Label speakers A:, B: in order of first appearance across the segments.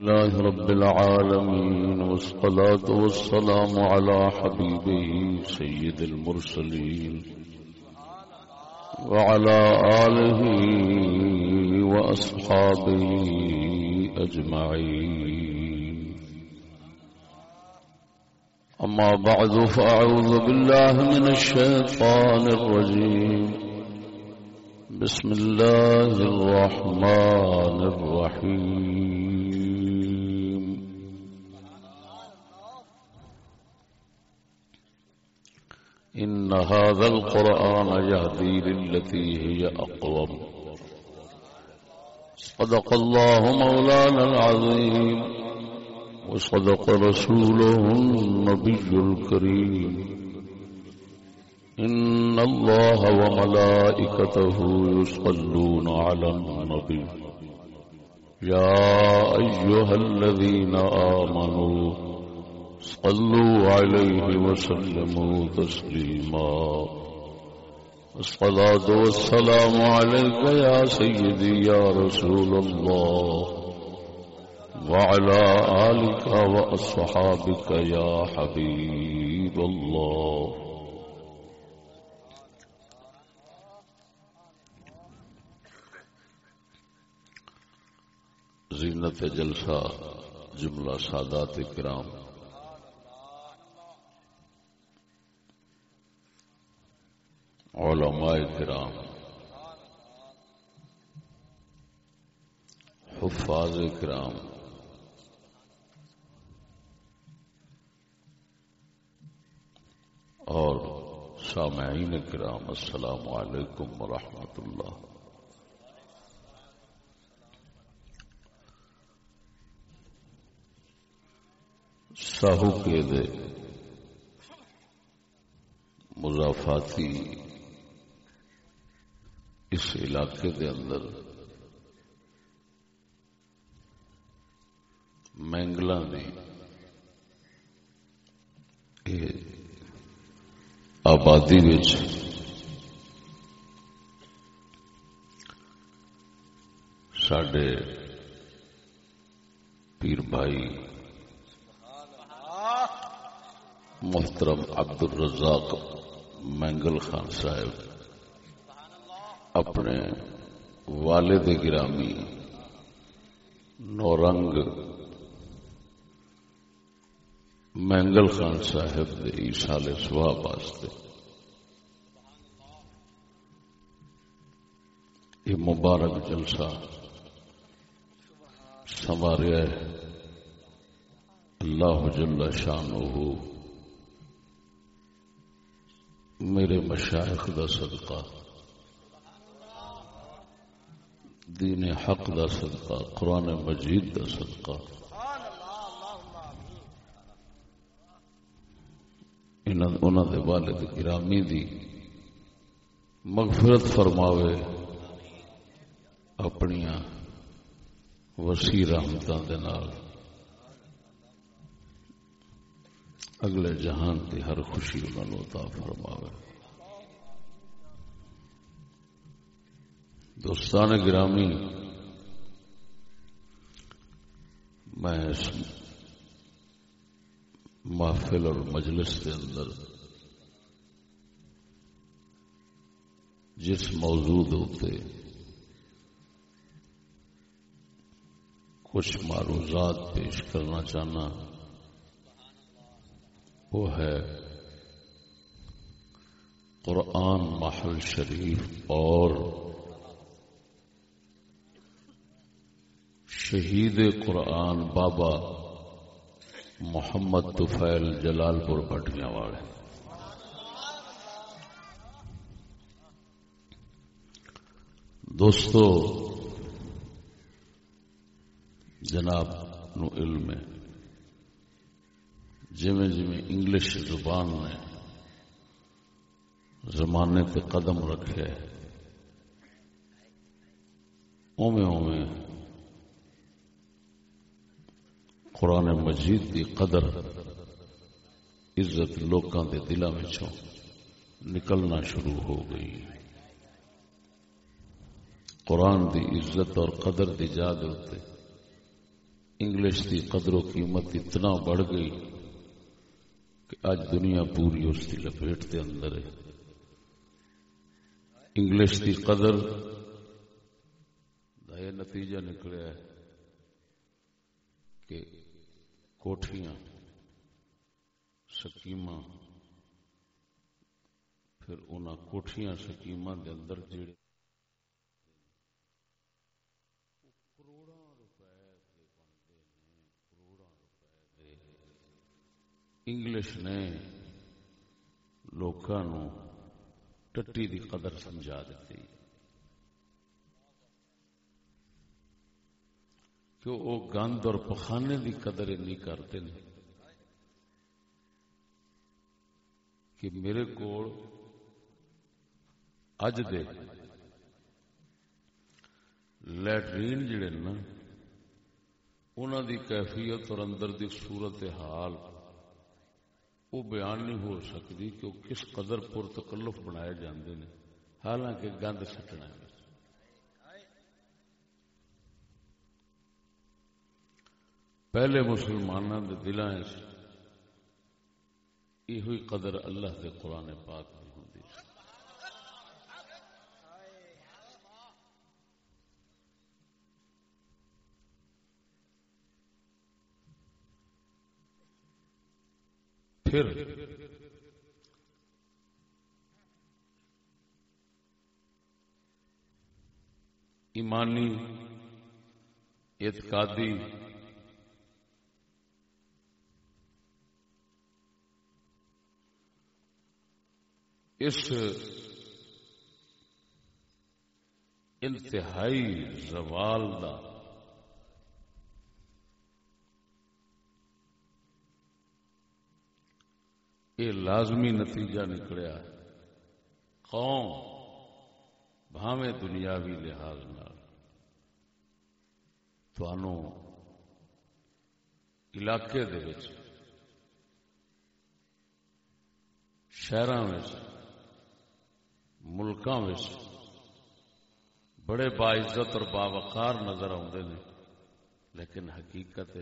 A: الله رب العالمين، والصلاة والسلام على حبيبه سيد المرسلين، وعلى آله وأصحابه أجمعين. أما بعد، فأعوذ بالله من الشيطان الرجيم. بسم الله الرحمن الرحيم. إن هذا القرآن يهدي للتي هي أقوم. صدق الله مولانا العظيم وصدق رسوله النبي الكريم. إن الله وملائكته يصلون على النبي. يا أيها الذين آمنوا صلوا عليه وسلموا تسليما. الصلاة والسلام عليك يا سيدي يا رسول الله. وعلى آلك وأصحابك يا حبيب الله. زینت جلسہ، جملہ سادات کرام. علماء کرام، حفاظ کرام، اور سامعین کرام، السلام علیکم ورحمۃ اللہ۔ ساہو کے دے مضافاتی اس علاقے دے اندر مینگل آبادی سڈے پیر بھائی محترم عبد الرزاق مینگل خان صاحب اپنے والد گرامی نورنگ مینگل خان صاحب سال سواب واسطے۔ یہ مبارک جلسہ سنواریا ہے۔ اللہ جل شان میرے مشائق دا صدقہ۔ دین حق دا صدقہ، قرآن مجید دا صدقہ۔ انہوں دے والد گرامی دی مغفرت فرماوے اپنی وسیع رحمتوں کے نال۔ اگلے جہان کی ہر خوشی انہوں عطا فرماوے۔ دوستان گرامی۔ میں اس محفل اور مجلس کے اندر جس موضوع ہوتے کچھ معروضات پیش کرنا چاہنا، وہ ہے قرآن محل شریف اور شہید قرآن بابا محمد طفیل جلال پور بٹیاں والے۔ دوستو، جناب نو علم ہے۔ جویں جویں انگلش زبان نے زمانے تے قدم رکھے اوے اوے قرآن مجید کی قدر عزت لوکاں دے دلوں میں نکلنا شروع ہو گئی۔ قرآن دی عزت اور قدر دی یاد ہوتے انگلش کی قدر و قیمت اتنا بڑھ گئی کہ اج دنیا پوری اس کی لپیٹ کے اندر ہے۔ انگلش کی قدر کا یہ نتیجہ نکلیا ہے کہ کوٹھیاں سکیم پھر ان کوٹھیاں سکیم دے اندر جڑے انگلش نے لوگوں ٹٹی دی قدر سمجھا دیتی کہ وہ گند اور پخانے دی قدر نہیں کرتے ہیں کہ میرے کو اج دے لٹرین جڑے نا انہوں دی کیفیت اور اندر دی صورت حال، وہ بیان نہیں ہو سکتی کہ وہ کس قدر پر تکلف بنائے جاندے ہیں، حالانکہ گند سٹنا ہے۔ پہلے مسلمانوں کے دلان یہ قدر اللہ کے قرآن پاک میں ہوں پھر ایمانی، اعتقادی اس انتہائی زوال دا یہ لازمی نتیجہ نکلیا قوم بھاویں دنیاوی لحاظ علاقے دے شہر ملکوں بڑے باعزت اور باوقار نظر آتے ہیں لیکن حقیقت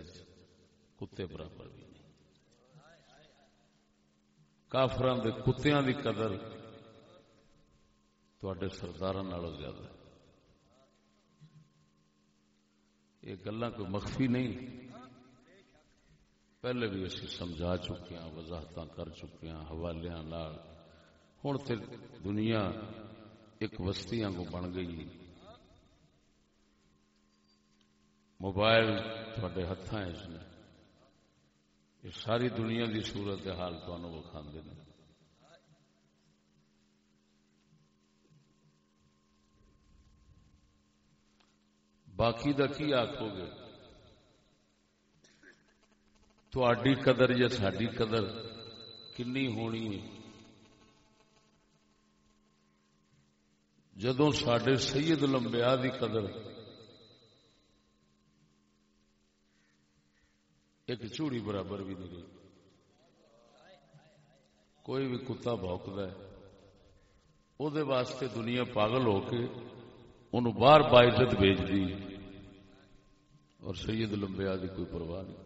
A: کتے برابر بھی نہیں۔ کافران کے کتوں کی قدر تے سردار زیادہ۔ یہ گلا کوئی مخفی نہیں۔ پہلے بھی اسی سمجھا چکے ہیں وضاحت کر چکے ہیں حوالوں ہوں تو دنیا ایک وسطیاں کو بن گئی موبائل تھوڑے ہاتھ یہ ساری دنیا کی صورت حال تمہیں وکھا باقی کا کی آخو گے؟ تھی قدر یا ساری قدر کنی ہونی ہے؟ جدو سڈے سید لمبیا دی قدر ایک چوڑی برابر بھی نہیں رہی۔ کوئی بھی کتا بوکد واسطے دنیا پاگل ہو کے ان باہر باعزت بھیج دی اور سید لمبیا دی کوئی پرواہ نہیں۔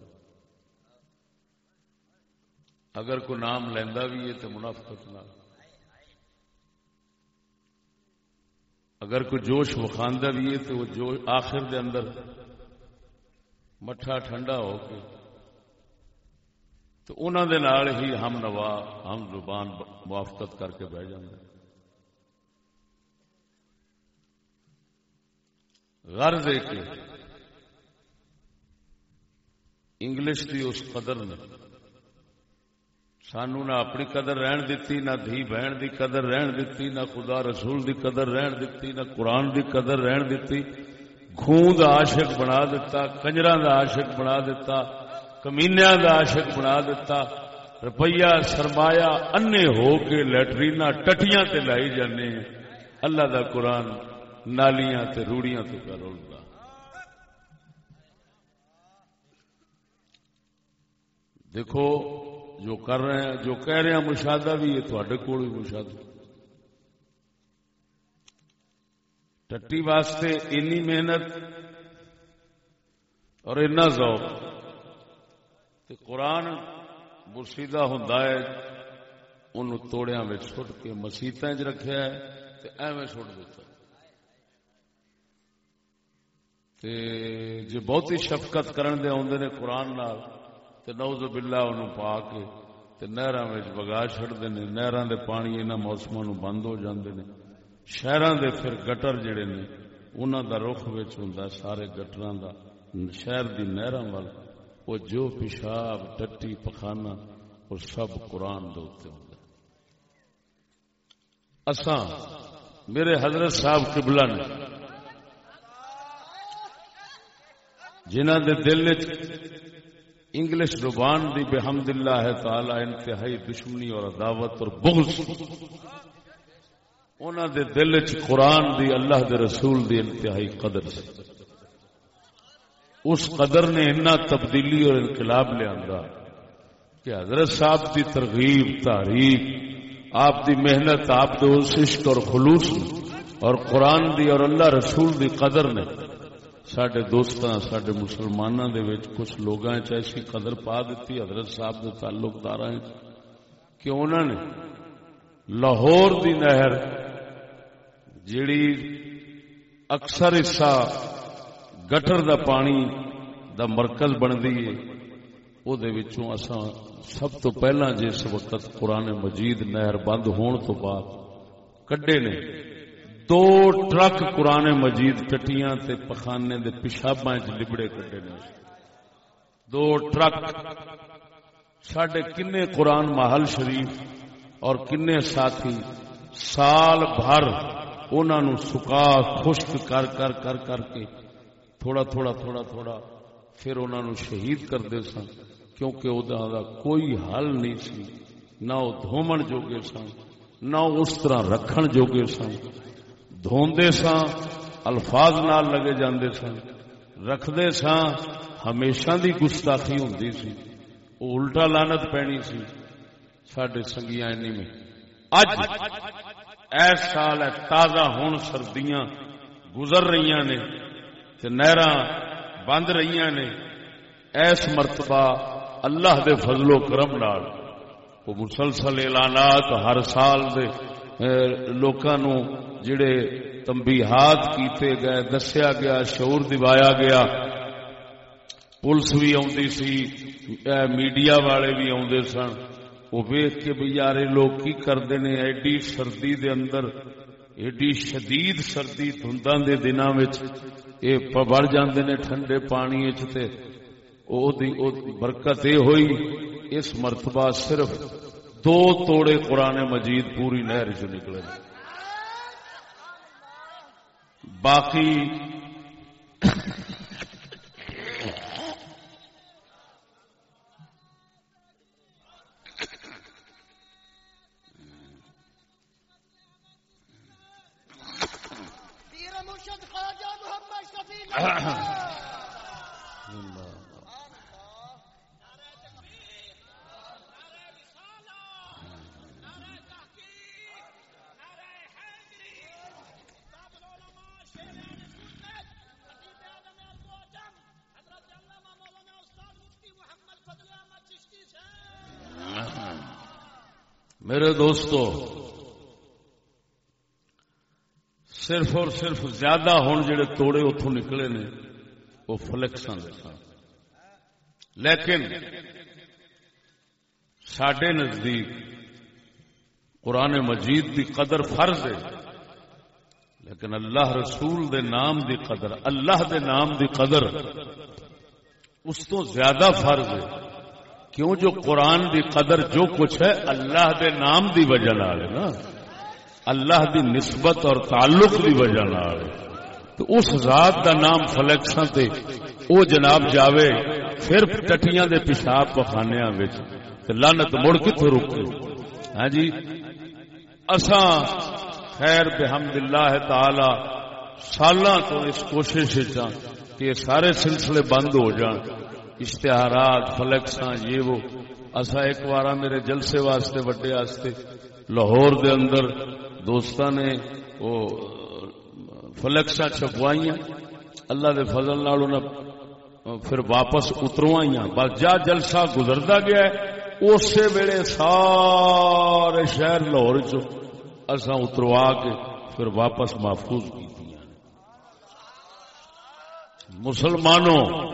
A: اگر کوئی نام لینا بھی ہے تو منافقت نہ اگر کوئی جوش وکھاندہ بھی ہے تو وہ جو آخر دے اندر مٹھا ٹھنڈا ہو کے تو انہوں دے نال ہی ہم نوا ہم زبان موافقت کر کے بہ جائیں غرض ہے کہ انگلش کی اس قدر نے سانو نہ اپنی قدر رہن دیتی نہ دھی بہن دی قدر رہن دیتی نہ خدا رسول دی قدر رہن دیتی نہ قرآن دی قدر رہن دیتی خون دا عاشق بنا دیتا کنجرا دا عاشق بنا دیتا کمینیا دا عاشق بنا دیتا روپیہ سرمایا انے ہو کے لٹرینا ٹٹیاں تے لائی جانے اللہ دا قرآن نالیاں تے روڑیاں تو کر دیکھو جو کر رہے ہیں، جو کہہ رہے ہیں، مشاہدہ بھی یہ تھوڑے کول بھی مشاہدہ۔ ٹٹی واسطے اینی محنت اور اینا ذوق تے قرآن برسیدہ ہوں ان توڑیا میں چھٹ کے مسیطیں چ رکھا ہے تے ایویں چھٹ دیتا تے جی بہتی شفقت کرن دے آدھے نے قرآن نال تے نوز باللہ انہوں پا کے تے نہراں وچ بگا چھڑدے نے، نہراں دے پانی انہاں موسماں نو بند ہو جاندے نے۔ شہراں دے پھر گٹر جڑے نے، انہاں دا رخ وچ ہوندا سارے گٹراں دا۔ شہر دی نہراں وال وہ جو پیشاب، ٹٹی پخانا وہ سب قرآن دے اوتے ہوندا اساں، میرے حضرت صاحب قبلہ نے جنہ دے دل انگلش زبان دی بحمد اللہ ہے تعالی انتہائی دشمنی اور عداوت اور بغض. انہوں دے دل چ قرآن دی اللہ دے رسول دی انتہائی قدر سے اس قدر نے اتنا تبدیلی اور انقلاب لیا کہ حضرت صاحب دی ترغیب، تحریک، آپ دی محنت، آپ دے اس عشق اور خلوص اور قرآن دی اور اللہ رسول دی قدر نے سڈے دوست سڈے مسلمانوں دے وچ کچھ لوگ ایسی قدر پا دیتی حضرت صاحب کے تعلق دار کہ انہوں نے لاہور دی نہر جیڑی اکثر حصہ گٹر دا پانی دا مرکز بنتی ہے وہ سب تو پہلا جس وقت قرآن مجید نہر بند ہون تو بعد کڈے نے دو ٹرک قرآن مجید ٹٹیاں تے پخانے دے پیشاباں لبڑے کٹے نے۔ دو ٹرک سڈے کنے قرآن محل شریف اور کنے ساتھی سال بھر انہوں سکا، خشک کر کر کر کر کے تھوڑا تھوڑا تھوڑا تھوڑا پھر انہوں شہید کرتے سن، کیونکہ وہ کوئی حل نہیں سی۔ نہ وہ دھومن جوگے سن، نہ اس طرح رکھن جوگے سن۔ دھوندے ساں، الفاظ نال لگے جاندے سن رکھدے ساں، ہمیشہ دی گستاخی ہوندی سی۔ او الٹا لانت پینی سی۔ ساڈے سنگیاں اینی میں۔ اج ایس سال ہے تازہ ہون سردیاں گزر رہی نے تے نہراں بند رہی نے۔ ایس مرتبہ اللہ دے فضل و کرم نال وہ مسلسل اعلانات ہر سال دے لوکاں نو جڑے تمبیحات کیتے گئے، دسیا گیا، شعور دوایا گیا۔ پولیس بھی آتی سی میڈیا والے بھی آدھے سن۔ وہ ویخ کے بھی یار لوگ کی کرتے ہیں ایڈی سردی دے اندر، ایڈی شدید سردی دھنداں دے دنوں یہ بڑھ جاندے نے ٹھنڈے پانی برکت یہ ہوئی۔ اس مرتبہ صرف دو توڑے قرآن مجید پوری نہر چ نکلے۔ باقی میرے دوستو، صرف اور صرف زیادہ ہون جڑے توڑے اتوں نکلے نے، وہ فلکساں لیکن سڈے نزدیک قرآن مجید دی قدر فرض ہے، لیکن اللہ رسول دے نام دی قدر، اللہ دے نام دی قدر اس تو زیادہ فرض ہے۔ کیوں جو قرآن دی قدر جو کچھ ہے اللہ دے نام دی وجہ نال نا؟ اللہ دی نسبت اور تعلق دی وجہ نال تو اس ذات دا نام فلیکساں تے او جناب جاوے، پھر ٹٹیاں دے پیشاب پخانیاں وچ۔ تے لعنت مڑ کتھوں رکے ہاں جی؟ اساں خیر بحمد اللہ تعالی سالاں تو اس کوشش وچ کہ سارے سلسلے بند ہو جان۔ اشتہارات، فلیکساں، یہ وہ۔ اصا ایک بار میرے جلسے واسطے، وڈے واسطے لاہور دے اندر دوستاں نے وہ فلیکساں چھپوائیاں۔ اللہ دے فضل نال انہاں پھر واپس اتروائی ہاں۔ بس جا جلسہ گزرتا گیا ہے، اسی ویلے سارے شہر لاہور چسا اتروا کے پھر واپس محفوظ کی مسلمانوں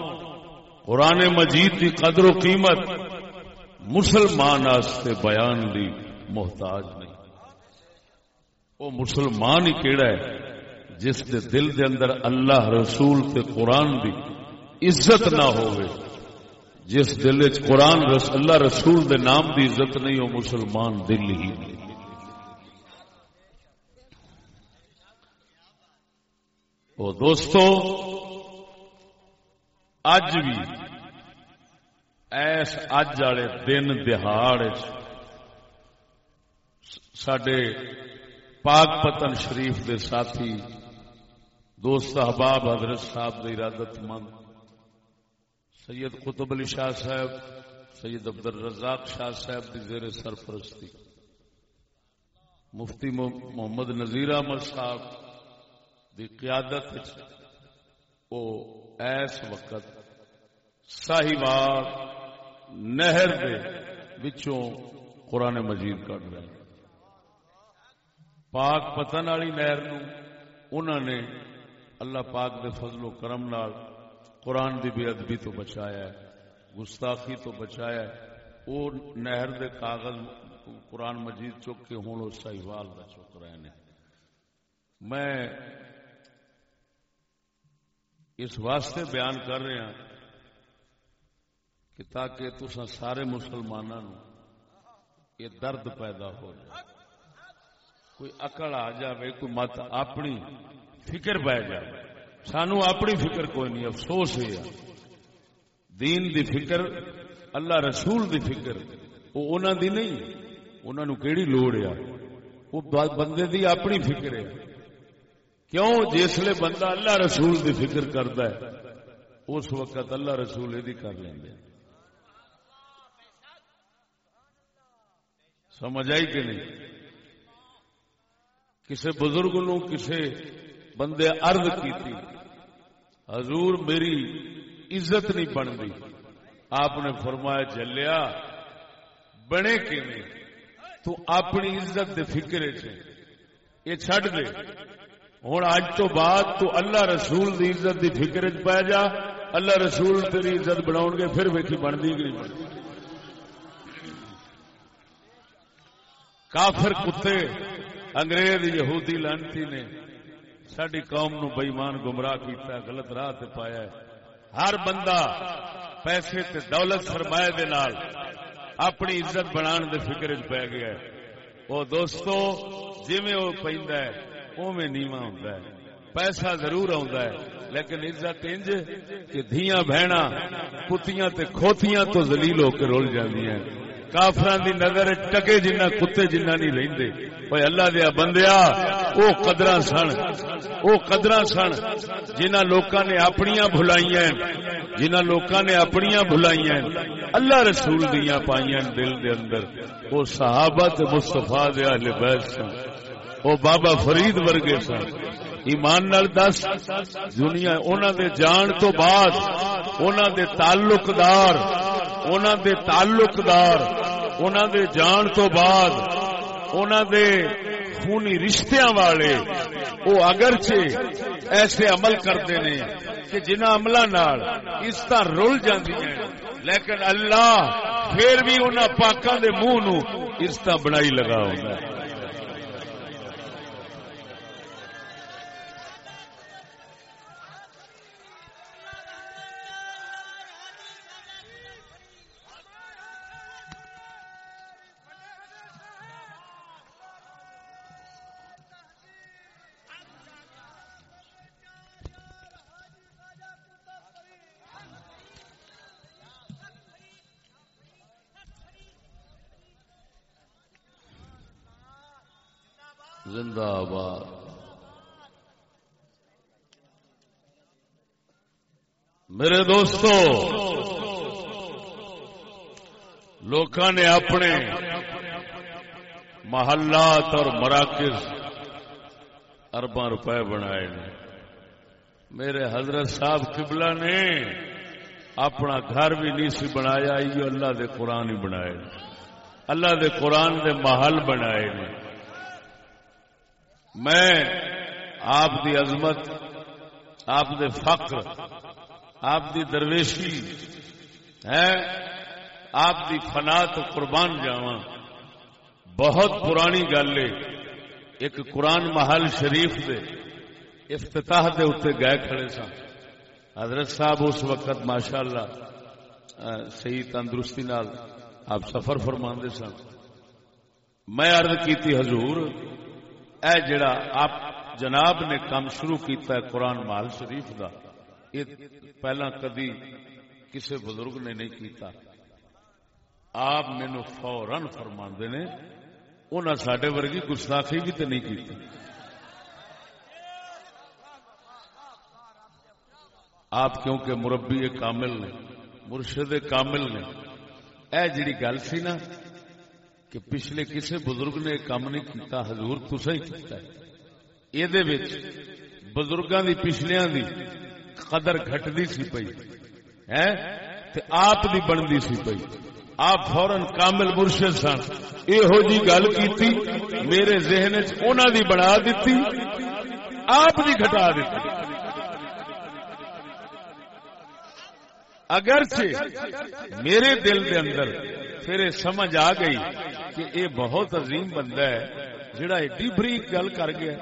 A: قرآن مجید کی قدر و قیمت مسلمان آستے بیان دی محتاج نہیں۔ وہ مسلمان ہی کیڑا ہے جس دے دل دے اندر اللہ رسول تے قرآن دی عزت نہ ہوئے۔ جس دل چ قرآن رس اللہ رسول دے نام دی عزت نہیں، وہ مسلمان دل ہی نہیں۔ وہ دوستو اج بھی ایس اج والے دن دہاڑ سڈے پاک پتن شریف دے ساتھی دوست احباب حضرت صاحب کے ارادت مند سید قطب علی شاہ صاحب، سید عبد الرزاق شاہ صاحب کی زیر سرپرستی، مفتی محمد نذیر احمد صاحب کی قیادت وہ ایس وقت ساہیوال نہر دے بچوں قرآن مجید کٹ رہے ہیں۔ پاک پتن والی نہر انہوں نے اللہ پاک دے فضل و کرم نال قرآن دی بے ادبی تو بچایا ہے، گستاخی تو بچایا ہے۔ وہ نہر دے کاغذ قرآن مجید چک کے ہوں ساہیوال کا چک رہے ہیں۔ میں اس واسطے بیان کر رہے ہیں کہ تاکہ تسا سارے مسلمانوں یہ درد پیدا ہو جائے۔ کوئی اکڑ آ جائے کوئی مت، اپنی فکر پی جائے سانو اپنی فکر کوئی نہیں، افسوس ہے۔ دین دی فکر، اللہ رسول دی فکر، وہ انہوں دی نہیں انہوں کیڑی لوڑ ہے؟ وہ بندے دی اپنی فکر ہے۔ کیوں جسے بندہ اللہ رسول دی فکر کرتا ہے، اس وقت اللہ رسول یہ کر لیں سمجھ آئی کہ نہیں؟ کسی بزرگ نو کسی بندے ارد کی حضور میری عزت نہیں بنتی۔ آپ نے فرمایا چلیا بنے کی تو اپنی عزت دے فکر یہ چڈ دے۔ ہوں اج تو بعد تو اللہ رسول دی عزت دی فکر چ پی جا، اللہ رسول تیری عزت بنا گے، پھر ویکھی بنتی گئی۔ کافر کتے، انگریز، یہودی لانتی نے ساری قوم نو بئیمان گمراہ کیتا، غلط راہ تے پایا ہے۔ ہر بندہ پیسے تے دولت سرمایہ دے نال اپنی عزت بنان دے فکر چ پی گیا ہے۔ وہ دوستو جی وہ پہ اوے نیواں ہوندا ہے۔ پیسہ ضرور آندا ہے، لیکن عزت انج کہ دھیاں بہنا کتیاں تے کھوتیاں تو ذلیل ہو کے رول جاندیاں کافران دی نظر ٹکے جنہ کتے جنہ نہیں رہندے اوے اللہ دیا بندیا او قدراں سن، او قدراں سن جنہ لوکاں نے اپنیاں بھلائیاں جنہ لوکاں نے اپنیاں بھلائیاں اللہ رسول دیاں پائیاں دل دے اندر۔ او صحابہ تے مصطفی دے اہل بیت سن۔ وہ بابا فرید ورگے سن۔ ایمان نال دس، دنیا انہوں دے جان تو بعد انہوں دے تعلق دار دے تعلق دار دے جان تو بعد انہوں دے خونی رشتیاں والے، وہ اگرچہ ایسے عمل کرتے ہیں کہ جنہ عمل اس طرح رول جاتی ہیں، لیکن اللہ پھر بھی انہوں پاکوں دے منہ نو اس طرح بنائی لگا ہوگا زندہ آباد۔ میرے دوستو لوگ نے اپنے محلات اور مراکز ارباں روپے بنائے میرے حضرت صاحب قبلہ نے اپنا گھر بھی نہیں سی بنایا یہ اللہ دے قرآن ہی بنائے۔ اللہ دے قرآن دے محل بنائے نے۔ میں، آپ دی عظمت، آپ دے فقر آپ دی درویشی ہے آپ دی فنا تو قربان جاواں۔ بہت پرانی گل ہے، ایک قرآن محل شریف دے افتتاح دے اتنے گئے کھڑے سن۔ حضرت صاحب اس وقت ماشاء اللہ صحیح تندرستی نال آپ سفر فرما سن۔ میں عرض کی حضور اے جڑا آپ جناب نے کام شروع کیتا ہے قرآن محل شریف دا، یہ پہلا کدی کسی بزرگ نے نہیں کیتا۔ آپ مینو فورن فرما نے انہیں سڈے ورگی گستاخی بھی تو نہیں کی آپ کیونکہ مربی کامل نے، مرشد کامل نے، اے جڑی گل سی نا کہ پچھلے کسی بزرگ نے کام نہیں کیتا، حضور تسا ہی کیتا ہے۔ یہ بزرگوں کی پچھلیاں دی قدر گھٹتی سی پی ہے آپ دی بنتی سی پی آپ فورن کامل مرشد سن۔ یہو جی گل کی میرے ذہن دی بنا دیتی آپ دی گھٹا دیتی اگرچہ میرے دل دے اندر پھر سمجھ آ گئی کہ یہ بہت عظیم بندہ ہے، جڑا ایڈی بریک گل کر گیا۔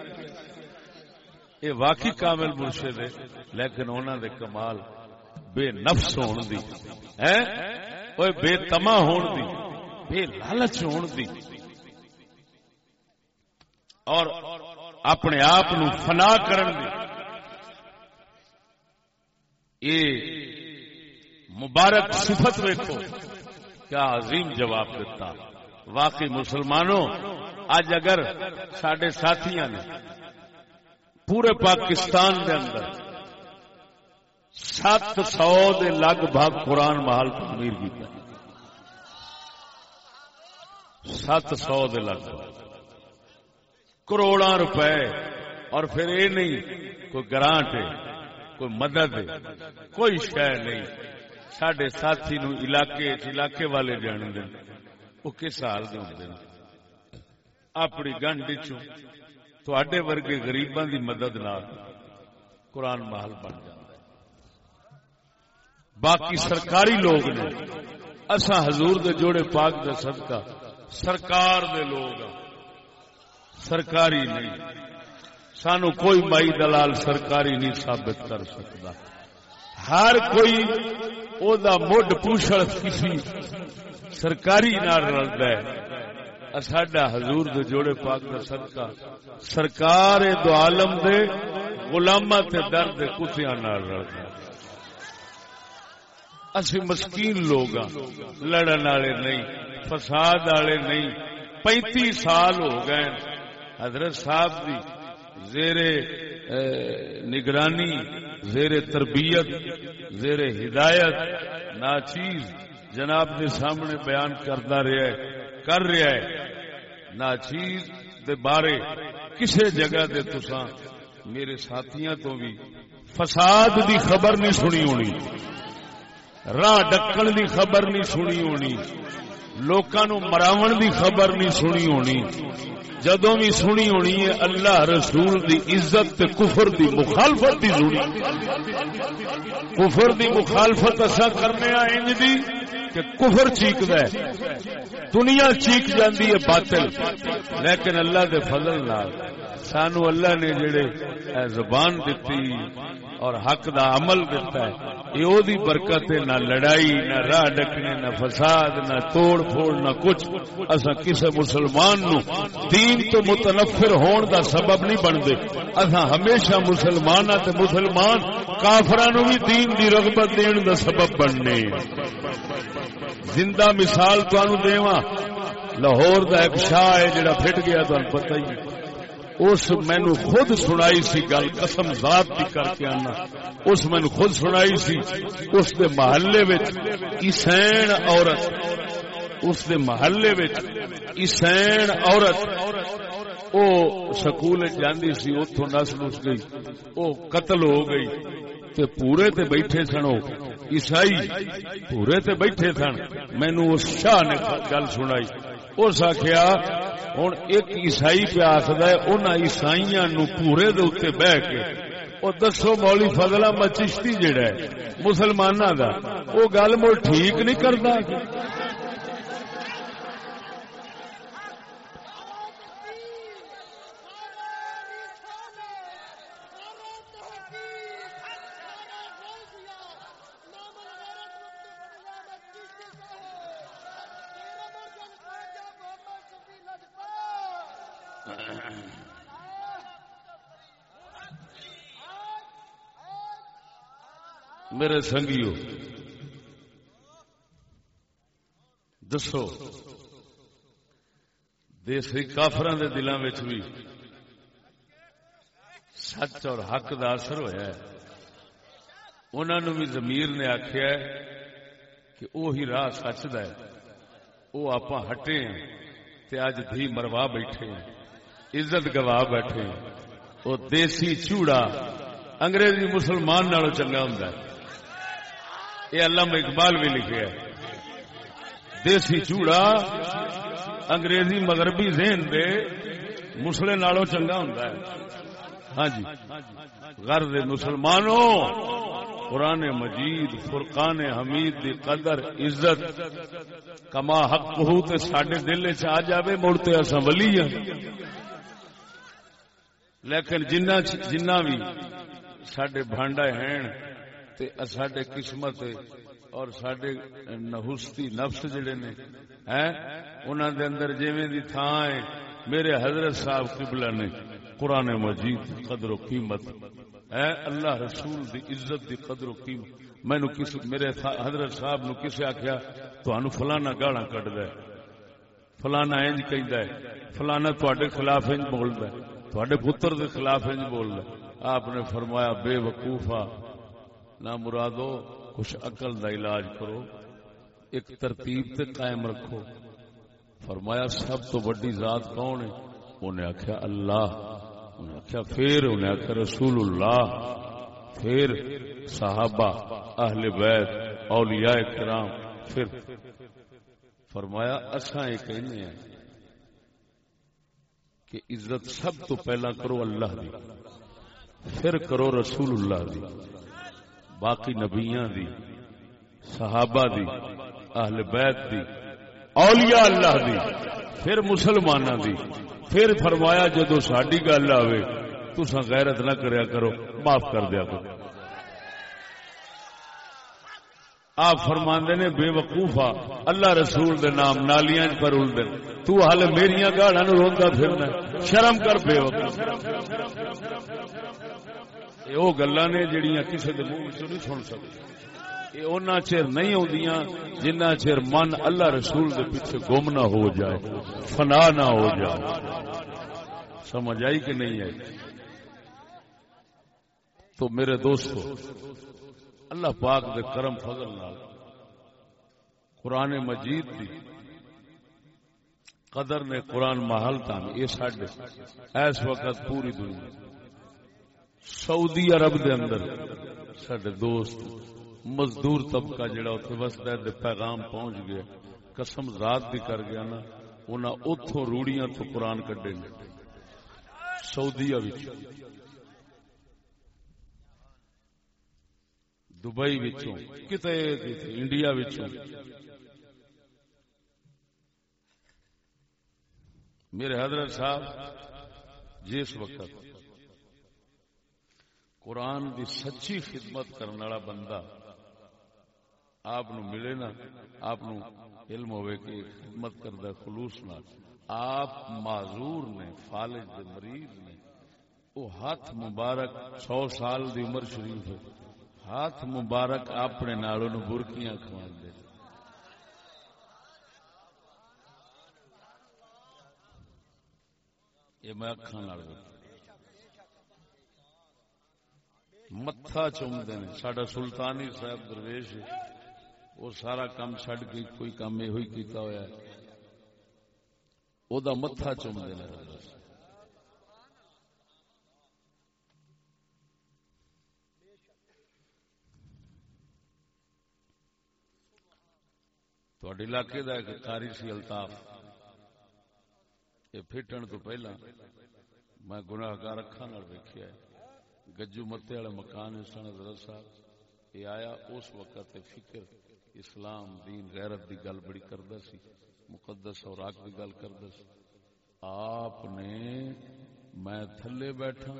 A: یہ واقعی کامل مرشد ہے، لیکن انہوں دے کمال بے نفس ہون دی۔ ہے بے تما ہون دی، بے لالچ ہون دی۔ اور اپنے آپ فنا کرن دی۔ یہ مبارک صفت ویکو کیا عظیم جواب دیتا۔ واقعی مسلمانوں اج اگر سڈے ساتھی نے پورے پاکستان دے اندر سات سو دے لگ بھگ قرآن محل تعمیر کیا سات سو دے لگ بھگ۔ کروڑا روپے، اور پھر یہ نہیں، کوئی گرانٹ ہے، کوئی مدد ہے، کوئی شہ نہیں۔ سڈے ساتھی نو علاقے علاقے والے جان دیں وہ کس حال کے ہوں اپنی گنڈ چڈے ورگے گریباں دی مدد نال قرآن محل بن جائے باقی سرکاری لوگ نے اصا حضور دے جوڑے پاک دے صدقہ سرکار دے لوگ سرکاری نہیں سانو کوئی مائی دلال سرکاری نہیں ثابت کر سکتا ہر کوئی او دا مڈ پوچھڑ کسی سرکاری نہ رلتا ہے ساڈا حضور دے جوڑے پاک دا صدقہ سرکار دو عالم دے غلامہ تے درد کتیاں نال رلتا ہے اسی مسکین لوگ ہاں، لڑن والے نہیں، فساد والے نہیں۔ پینتی سال ہو گئے۔ حضرت صاحب دی زیر نگرانی، زیر تربیت، زیر ہدایت، ناچیز جناب کے سامنے بیان کرتا رہا ہے، کر رہا ہے۔ ناچیز دے بارے کسے جگہ دے تسا میرے ساتھیاں تو بھی فساد دی خبر نہیں سنی ہونی۔ راہ ڈکن دی خبر نہیں سنی ہونی۔ لوکاں مراون دی خبر نہیں سنی ہونی۔ جدوں بھی سنی ہونی ہے، اللہ رسول دی عزت تے کفر دی مخالفت دی سنی۔ کفر دی مخالفت اصا کرنے آئیں دی جی۔ کہ کفر چیک ہے۔ دنیا چیک جاندی ہے باطل۔ لیکن اللہ دے فضل نال سانو اللہ نے جڑے زبان دیتی اور حق دا عمل دیتا ہے، یہ او دی برکت ہے، نہ لڑائی، نہ راہ ڈکنے نہ فساد، نہ توڑ پھوڑ، نہ کچھ۔ اسا کسے مسلمان نو دین تو متنفر ہون دا سبب نہیں بندے اسا ہمیشہ مسلمان ہاں تے مسلمان کافراں نو بھی دین دی رغبت دین دا سبب بننے۔ زندہ مثال تانوں دیواں۔ لاہور دا ایک شاہ ہے جڑا پھٹ گیا تانوں پتہ ہی اس مینو خود سنائی سی گل، قسم ذات کی کر کے آنا۔ اس مینو خود سنائی سی، اس دے محلے اسین عورت۔ اس دے محلے اسین عورت۔ او سکول جاندی سی اتوں نسل اس گئی۔ او قتل ہو گئی۔ تے پورے تے بیٹھے سنو عیسائی پورے تے بیٹھے سن۔ مینو اس شاہ نے گل سنائی۔ اس آخیا ہوں ایک عیسائی پہ آخد ان عیسائی نو پورے دے اتنے بہ کے وہ دسو مولی فضلہ مچشتی جڑا ہے مسلمانوں دا وہ گل مڑ ٹھیک نہیں کرتا میرے سنگیو، دسو، دیسی کافر دے دلوں میں بھی سچ اور حق کا اثر ہوا انہوں بھی زمیر نے آخیا کہ وہی راہ سچ د وہ آپ ہٹے ہیں تے اج دھی مروا بیٹھے ہیں۔ عزت گوا بیٹھے ہیں۔ وہ دیسی چوڑا، انگریزی مسلمان نالوں چنگا ہوں یہ علامہ اقبال بھی لکھے دیسی چوڑا، انگریزی مغربی ذہن دے مسلے نالوں چنگا ہوں ہاں جی۔ غرض مسلمانوں، قرآن مجید، فرقان حمید دی قدر، عزت، کما حق ہو تے ساڈے دل چ آ جاوے مڑتے اساں ولی ہاں۔ لیکن جنہ جنہ بھی ساڈے بھانڈا ہیں تے ساڈے قسمت اور ساڈے نحستی نفس جڑے نے، ہیں؟ انہاں دے اندر جویں دی تھاں ہے، میرے حضرت صاحب قبلہ نے، قرآن مجید قدر و قیمت اے اللہ رسول دی عزت دی قدر و قیمت۔ مینو کس، میرے حضرت صاحب نو کسے آخیا تو فلانا گالا کٹ دے فلانا انج کہندا ہے، فلانا تواڈے خلاف انج بولدا ہے تواڈے پتر دے خلاف انج بولدا ہے۔ آپ نے فرمایا، بے وقوفا نہ مرادو کچھ عقل دا علاج کرو۔ ایک ترتیب تے قائم رکھو۔ فرمایا، سب تو بڑی ذات کون ہے؟ انہیں آخیا اللہ، انہیں آخیا پھر، انہیں آخیا رسول اللہ، پھر صحابہ، اہل بیت، اولیاء کرام، پھر۔ فرمایا اصا یہ کہنے ہیں کہ عزت سب تو پہلا کرو اللہ دی، پھر کرو رسول اللہ دی۔ باقی نبیاں دی، صحابہ دی، اہل بیت دی، اولیاء اللہ دی، پھر مسلمانہ دی، پھر فرمایا جدو ساری گل آئے تو غیرت نہ کریا کرو، معاف کر دیا کرو۔ آپ فرماندے نے بے وقوفا اللہ رسول دے نام نالیاں پر ال دے تو حال میری گاڑا نو روندا پھرنا، شرم کر بے وقوف۔ یہ وہ گلا نے جڑیاں کسی دے منہ وچوں نہیں سن سکتے یہ اونا چیر نہیں ہوندیاں جنہ چیر من اللہ رسول دے پیچھے گم نہ ہو جائے فنا نہ ہو جائے سمجھ آئی کہ نہیں آئی تو میرے دوستو اللہ پاک دے کرم فضل نال قرآن مجید دی قدر نے قرآن محل تان یہ سڈے اس وقت پوری دنیا سعودی عرب دے اندر سڈے دوست مزدور طبقہ جڑا اتنے وستا ہے پیغام پہنچ گیا، قسم ذات بھی کر گیا نا انہیں اتوں روڑیاں تو قرآن کڈے سعودیہ دبئی کتے انڈیا میرے حضرت صاحب، جس وقت قرآن دی سچی خدمت کرنے والا بندہ آپ ملے نا، آپ علم ہوئے کہ خدمت کرتا خلوص نہ۔ آپ معذور نے، فالج دے مریض نے۔ وہ ہاتھ مبارک سو سال دی عمر شریف ہے۔ ہاتھ مبارک اپنے نالوں برکیاں کھوا دے۔ یہ میں اکھان متھا چومتے ہیں۔ سڈا سلطانی صاحب درویش وہ سارا کام چڈ کے کوئی کام یہ کیتا ہوا ہے۔ وہ متھا چومتے ہیں۔ تھوڑے علاقے کا ایک کاری سی الطاف۔ یہ پھٹن تو پہلا میں گناگار اکھان ویکیا گجو متے والے مکان سن حضرت صاحب، یہ آیا اس وقت فکر، اسلام دین غیرت دی گل بڑی کردا سی، مقدس اور آگ دی گل کردا سی۔ آپ نے میں تھلے بیٹھا،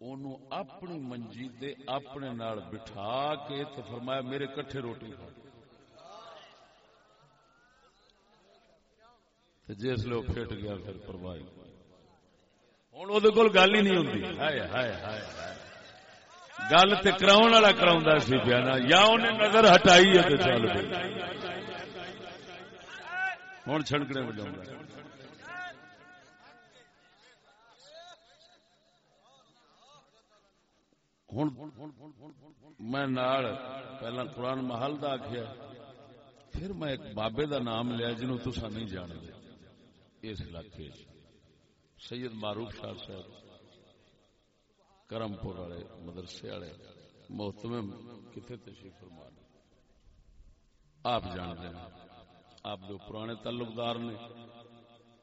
A: اونوں اپنی منجی دے اپنے نال بٹھا کے تے فرمایا میرے کٹھے روٹی کھا۔ جس لوگ پھٹ گیا، پھر پرواہ ہوں وہ گل ہی نہیں ہوتی گل تو کراؤ والا کرا سی پیا نا یا انہیں نظر ہٹائی ہے تو چل ہوں چھڑکنے بجاؤں میں پہلا قرآن محل کا آخیا پھر میں ایک بابے دا نام لیا جنہوں تسا نہیں جانتے اس علاقے سید معروف شاہ صاحب کرم پور والے، مدرسے والے محتم کتنے تشریف فرما آپ جانتے ہیں، آپ جو پرانے تعلقدار نے،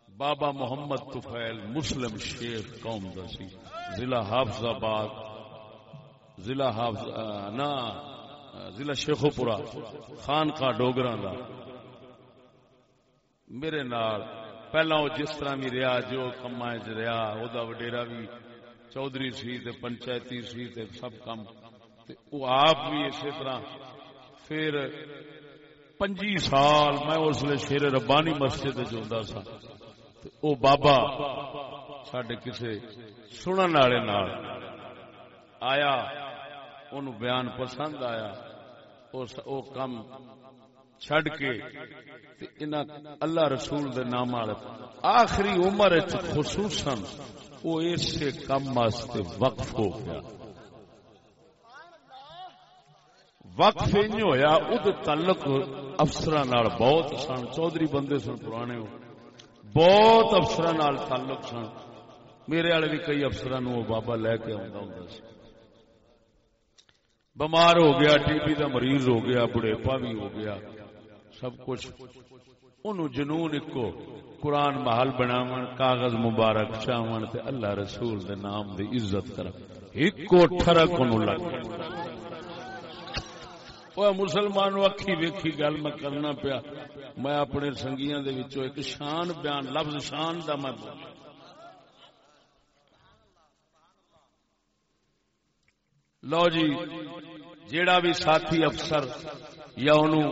A: بابا محمد تفیل مسلم شیخ قوم دسی ضلع حافظ آباد، ضلع حافظ نا ضلع شیخو پورا خان کا ڈوگرا میرے نال پہلا وہ جس طرح بھی رہا، جو کما چ رہا وہ وڈیرا بھی چودھری سی تے پنچایتی سی تے سب کام وہ آپ بھی اسی طرح۔ پھر پنجی سال میں اس لیے شیر ربانی مسجد چاہتا سا۔ وہ بابا سڈے کسی سنن والے آیا ان بیان پسند آیا وہ کام چھڈ کے اللہ رسول دے نام آخری عمر خصوصاً وہ اسے کم واسطے وقف ہو گیا۔ وقف ان ہویا اد تعلق افسر بہت سن، چودھری بندے سن پرانے بہت افسر تعلق سن۔ میرے والے بھی کئی افسر بابا لے کے آتا ہوں بمار ہو گیا، ٹی بی کا مریض ہو گیا بڑھےپا بھی ہو گیا۔ سب کچھ۔ ان جنون ایکو قرآن محل بناو کاغذ مبارک چاون تے اللہ رسول دے نام دی عزت کر ایکو ٹھرک ان لگ وہ مسلمان اکھی ویکھی گل میں کرنا پیا۔ میں اپنے سنگیاں دے وچوں ایک شان بیان، لفظ شان دا میں لو جی جیڑا بھی ساتھی افسر یا انہوں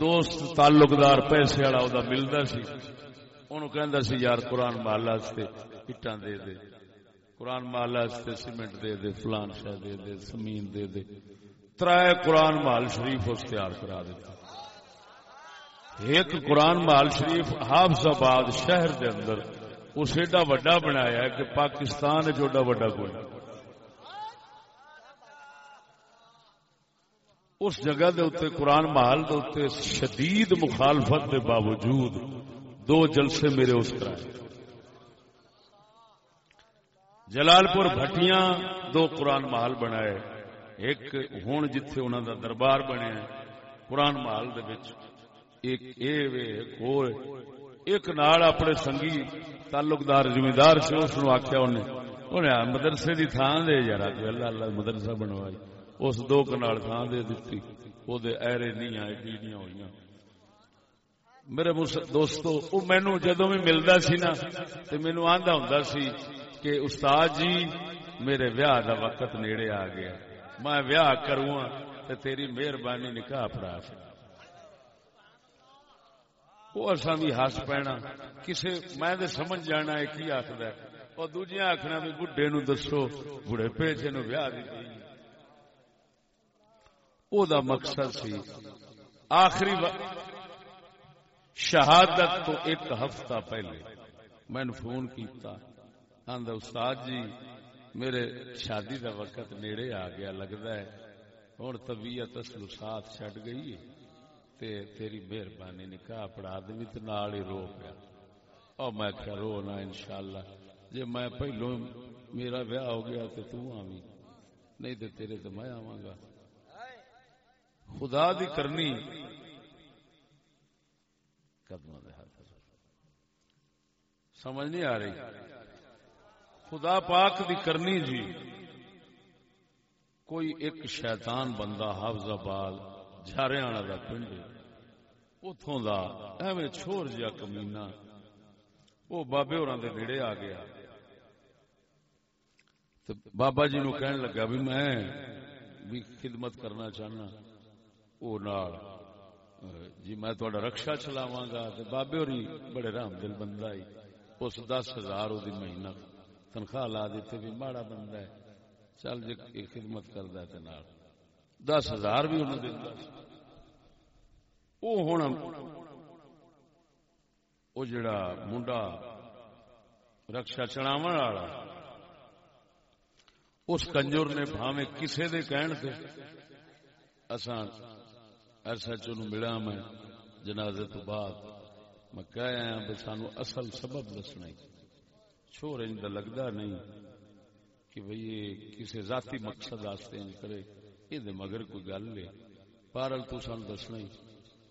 A: دوست تعلقدار پیسے والا ملتا سی۔ انہوں کہندا سی، یار قرآن محل اٹان دے دے۔ قرآن محل سیمنٹ دے دے، فلان شہ دے دے، زمین دے دے۔ ترائے قرآن محل شریف اس تیار کرا دیتا۔ ایک قرآن محل شریف حافظ آباد شہر دے اندر اس ایڈا وڈا بنایا ہے کہ پاکستان چوڈا وڈا کوئی۔ اس جگہ دے اتنے قرآن محل دے اتنے شدید مخالفت دے باوجود دو جلسے میرے اس طرح جلال پور بھٹیاں دو قرآن محل بنائے۔ ایک ہوں جتھے انہوں دا دربار بنے قرآن محل دے بچ ایک اے وے، ایک نال اپنے سنگی تعلقدار زمیندار سے اس نے آخیا انہیں۔ انہیں مدرسے دی تھان دے یار اللہ اللہ مدرسہ بنوائی اس دو کنال تھان دے دیتی وہ دے ایرے نہیں آئے بیڑیاں ہوئی میرے دوستو وہ مینو جدو بھی ملتا سی نا تو مینو آدھا ہوں سی کہ استاد جی میرے ویاہ دا وقت نیڑے آ گیا۔ میں ویاہ کروں تو تیری مہربانی نکاح پڑا سی وہ اصا بھی ہس پینا۔ کسی میں دے سمجھ جانا ہے، کی آخر ہے؟ اور دوجیا آخنا بھی بڈے نو دسو بڑے پیچے نو ویاہ دی او دا مقصد سی. آخری و... شہادت تو ایک ہفتہ پہلے میں نے فون کیتا۔ آندا، استاد جی میرے شادی دا وقت نیڑے آ گیا لگتا ہے۔ ہوں طبیعت اصل ساتھ چھڈ گئی ہے۔ تے تیری مہربانی نکاح پڑھا دیں تو نال ہی رو پیا۔ اور میں کیا رو نا انشاءاللہ۔ جی میں پہلو میرا بیاہ ہو گیا تو تو آویں۔ نہیں تو تیرے تو میں آواں گا۔ خدا دی کرنی۔ قدم دے سمجھ نہیں آ رہی۔ خدا پاک دی کرنی جی۔ کوئی ایک شیطان بندہ حافظ آباد جھاریاں دا پنڈ اتوں دا ایویں چھوڑ جیا کمینا وہ بابے اور نیڑے آ گیا۔ تو بابا جی نو کہن لگا بھی میں بھی خدمت کرنا چاہنا۔ وہ نال. جی میں تھوڑا رکشا چلاواں گا تے بابے ہوری بڑے رحم دل بندہ ہی اس دس ہزار وہ مہینہ تنخواہ لا دیتے بھی ماڑا بندہ ہے۔ چل جی خدمت کرتا ہے نال۔ دس ہزار بھی انہوں دیتا وہ ہوں وہ جڑا منڈا رکشا چلاو والا، اس کنجور نے بھاوے کسے دے کہن تے اساں ایس ایچ او ملا میں جنازے تو بعد میں کہہ آیا ہاں بھی سانو اصل سبب دسنا چھوڑ ان لگتا نہیں کہ بھئی یہ کسی ذاتی مقصد واسطے کرے، یہ مگر کوئی گل لے پارل تو سان دسنا ہی۔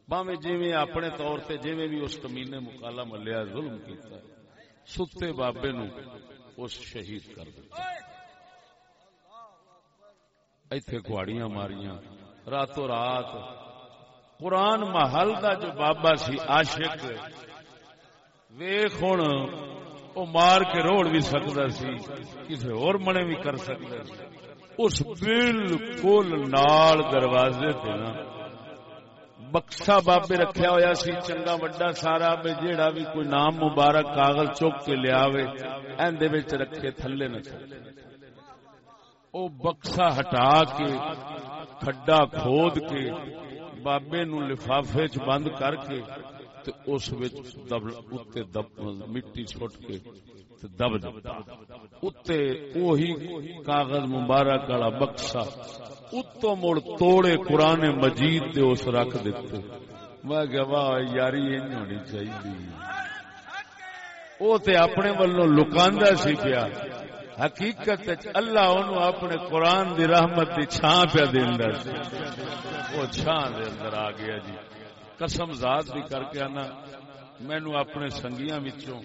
A: باویں جی اپنے طور تے جی بھی اس کمینے مکالا ملیا ظلم کیتا ہے، ستے بابے نو اس شہید کر دیا ایتھے کواڑیاں ماریاں، راتوں رات قرآن محل دا جو بابا سی عاشق ویخ ہوں وہ مار کے روڑ بھی سکتا سی کسی اور منے بھی کر سکتا سی۔ اس بالکل نال دروازے تے نا، بکسا بابے رکھیا ہویا سی، چنگا وڈا سارا بے جیڑا بھی کوئی نام مبارک کاغذ چوک کے لیا ایندے وچ رکھے تھلے نہ چلے۔ او بکسا ہٹا کے، کھڈا کھود کے بابے نو لفافے چ بند کر کے تے اس وچ دب اتے دب مٹی چھٹ کے تے دب دتا۔ اتے وہی کاغذ مبارک والا بکسا۔ اتو مڑ توڑے قرآن مجید دے اس رکھ دیتے میں کہ واہ یاری این ہونی چاہیے۔ او تے اپنے ولوں لکاندا سی پیا۔ حقیقت اللہ انہوں اپنے قرآن دی رحمت دی چھان پہ دیندا سی وہ چھان دے اندر آ گیا جی۔ قسم ذات بھی کر کے آنا۔ مینو اپنے سنگیاں وچوں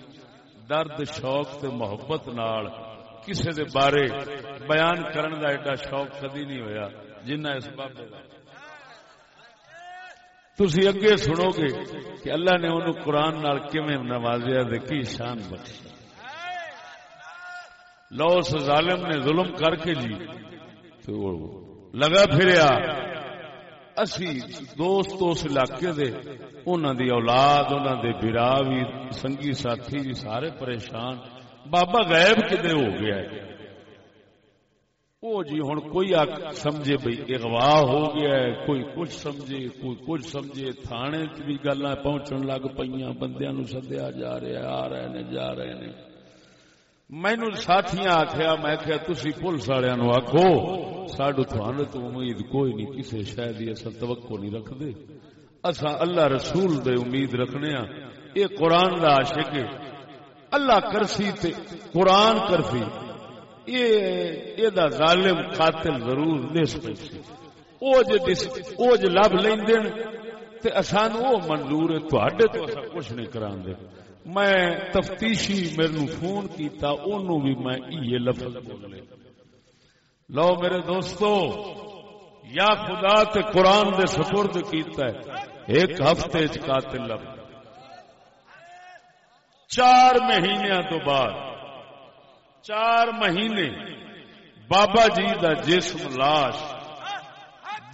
A: درد، شوق تے محبت نال کسے دے بارے بیان کرن دا ایڈا شوق کدی نہیں ہویا جنہ اس بابے دا۔ تسی اگے سنو گے کہ اللہ نے انہوں قرآن نال کیویں نوازیا دے کی شان بخشی۔ لو اس ظالم نے ظلم کر کے جی تو لگا پھریا۔ اسی دوست اس علاقے دے انہوں دی اولاد انہوں دے برا بھی سنگی ساتھی بھی سارے پریشان۔ بابا غائب کدے ہو گیا ہے؟ وہ جی ہوں کوئی سمجھے بھائی اغوا ہو گیا ہے، کوئی کچھ سمجھے، کوئی کچھ سمجھے۔ تھانے بھی گلا پہنچن لگ پہ بندیا نو سدیا جا رہا آ رہے نے، جا رہے نے۔ مینو ساتھیاں آخیا میں کیا تھی پولیس والوں آخو سڈو تھانو تو امید کوئی نہیں کسی شاید اصل توقع نہیں رکھتے اصا اللہ رسول دے امید رکھنے ہاں یہ قرآن دا عاشق ہے۔ اللہ کرسی تے قرآن کرسی۔ یہ دا ظالم قاتل ضرور دس پیسی او جے او جے لب لیندے تے اسان او منظور ہے، تواڈے تو اسا کچھ نہیں کران دے۔ میں تفتیشی میرے فون کیتا انہوں بھی میں یہ لفظ بولے۔ لو میرے دوستو، یا خدا تے قرآن دے سپرد کیتا ہے، ایک ہفتے چ قاتل لب۔ چار مہینے تو بعد، چار مہینے بابا جی دا جسم لاش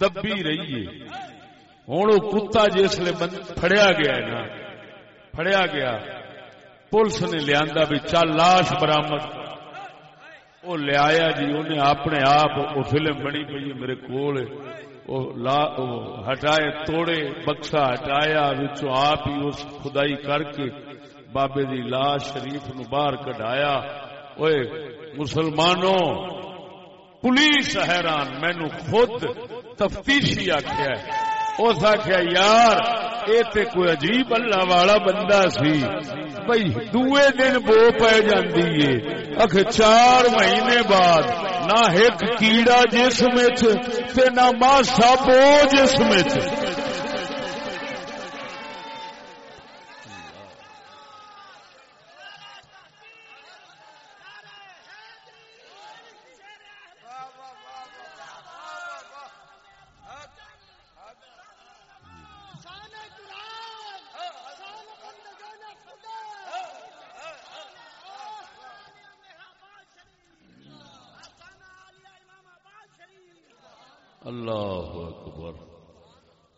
A: دبی رہی ہے۔ ہوں کتا جسے پھڑیا گیا ہے نا پھڑیا گیا۔ پولیس نے لیا بھی چل، لاش برامد۔ وہ لیا جی انہیں اپنے آپ وہ فلم بنی پی میرے کول۔ ہٹائے، توڑے، بکسا ہٹایا آپ ہی اس خدائی کر کے بابے دی لاش شریف نو باہر کڈایا اوے مسلمانوں، پولیس حیران مینو خود تفتیشی آخیا اس آخیا یار یہ تے کوئی عجیب اللہ والا بندہ سی۔ بھائی دوے دن بو پی جاندی ہے اکھ چار مہینے بعد نہ ایک کیڑا جسم تے نہ ماسا بو جسم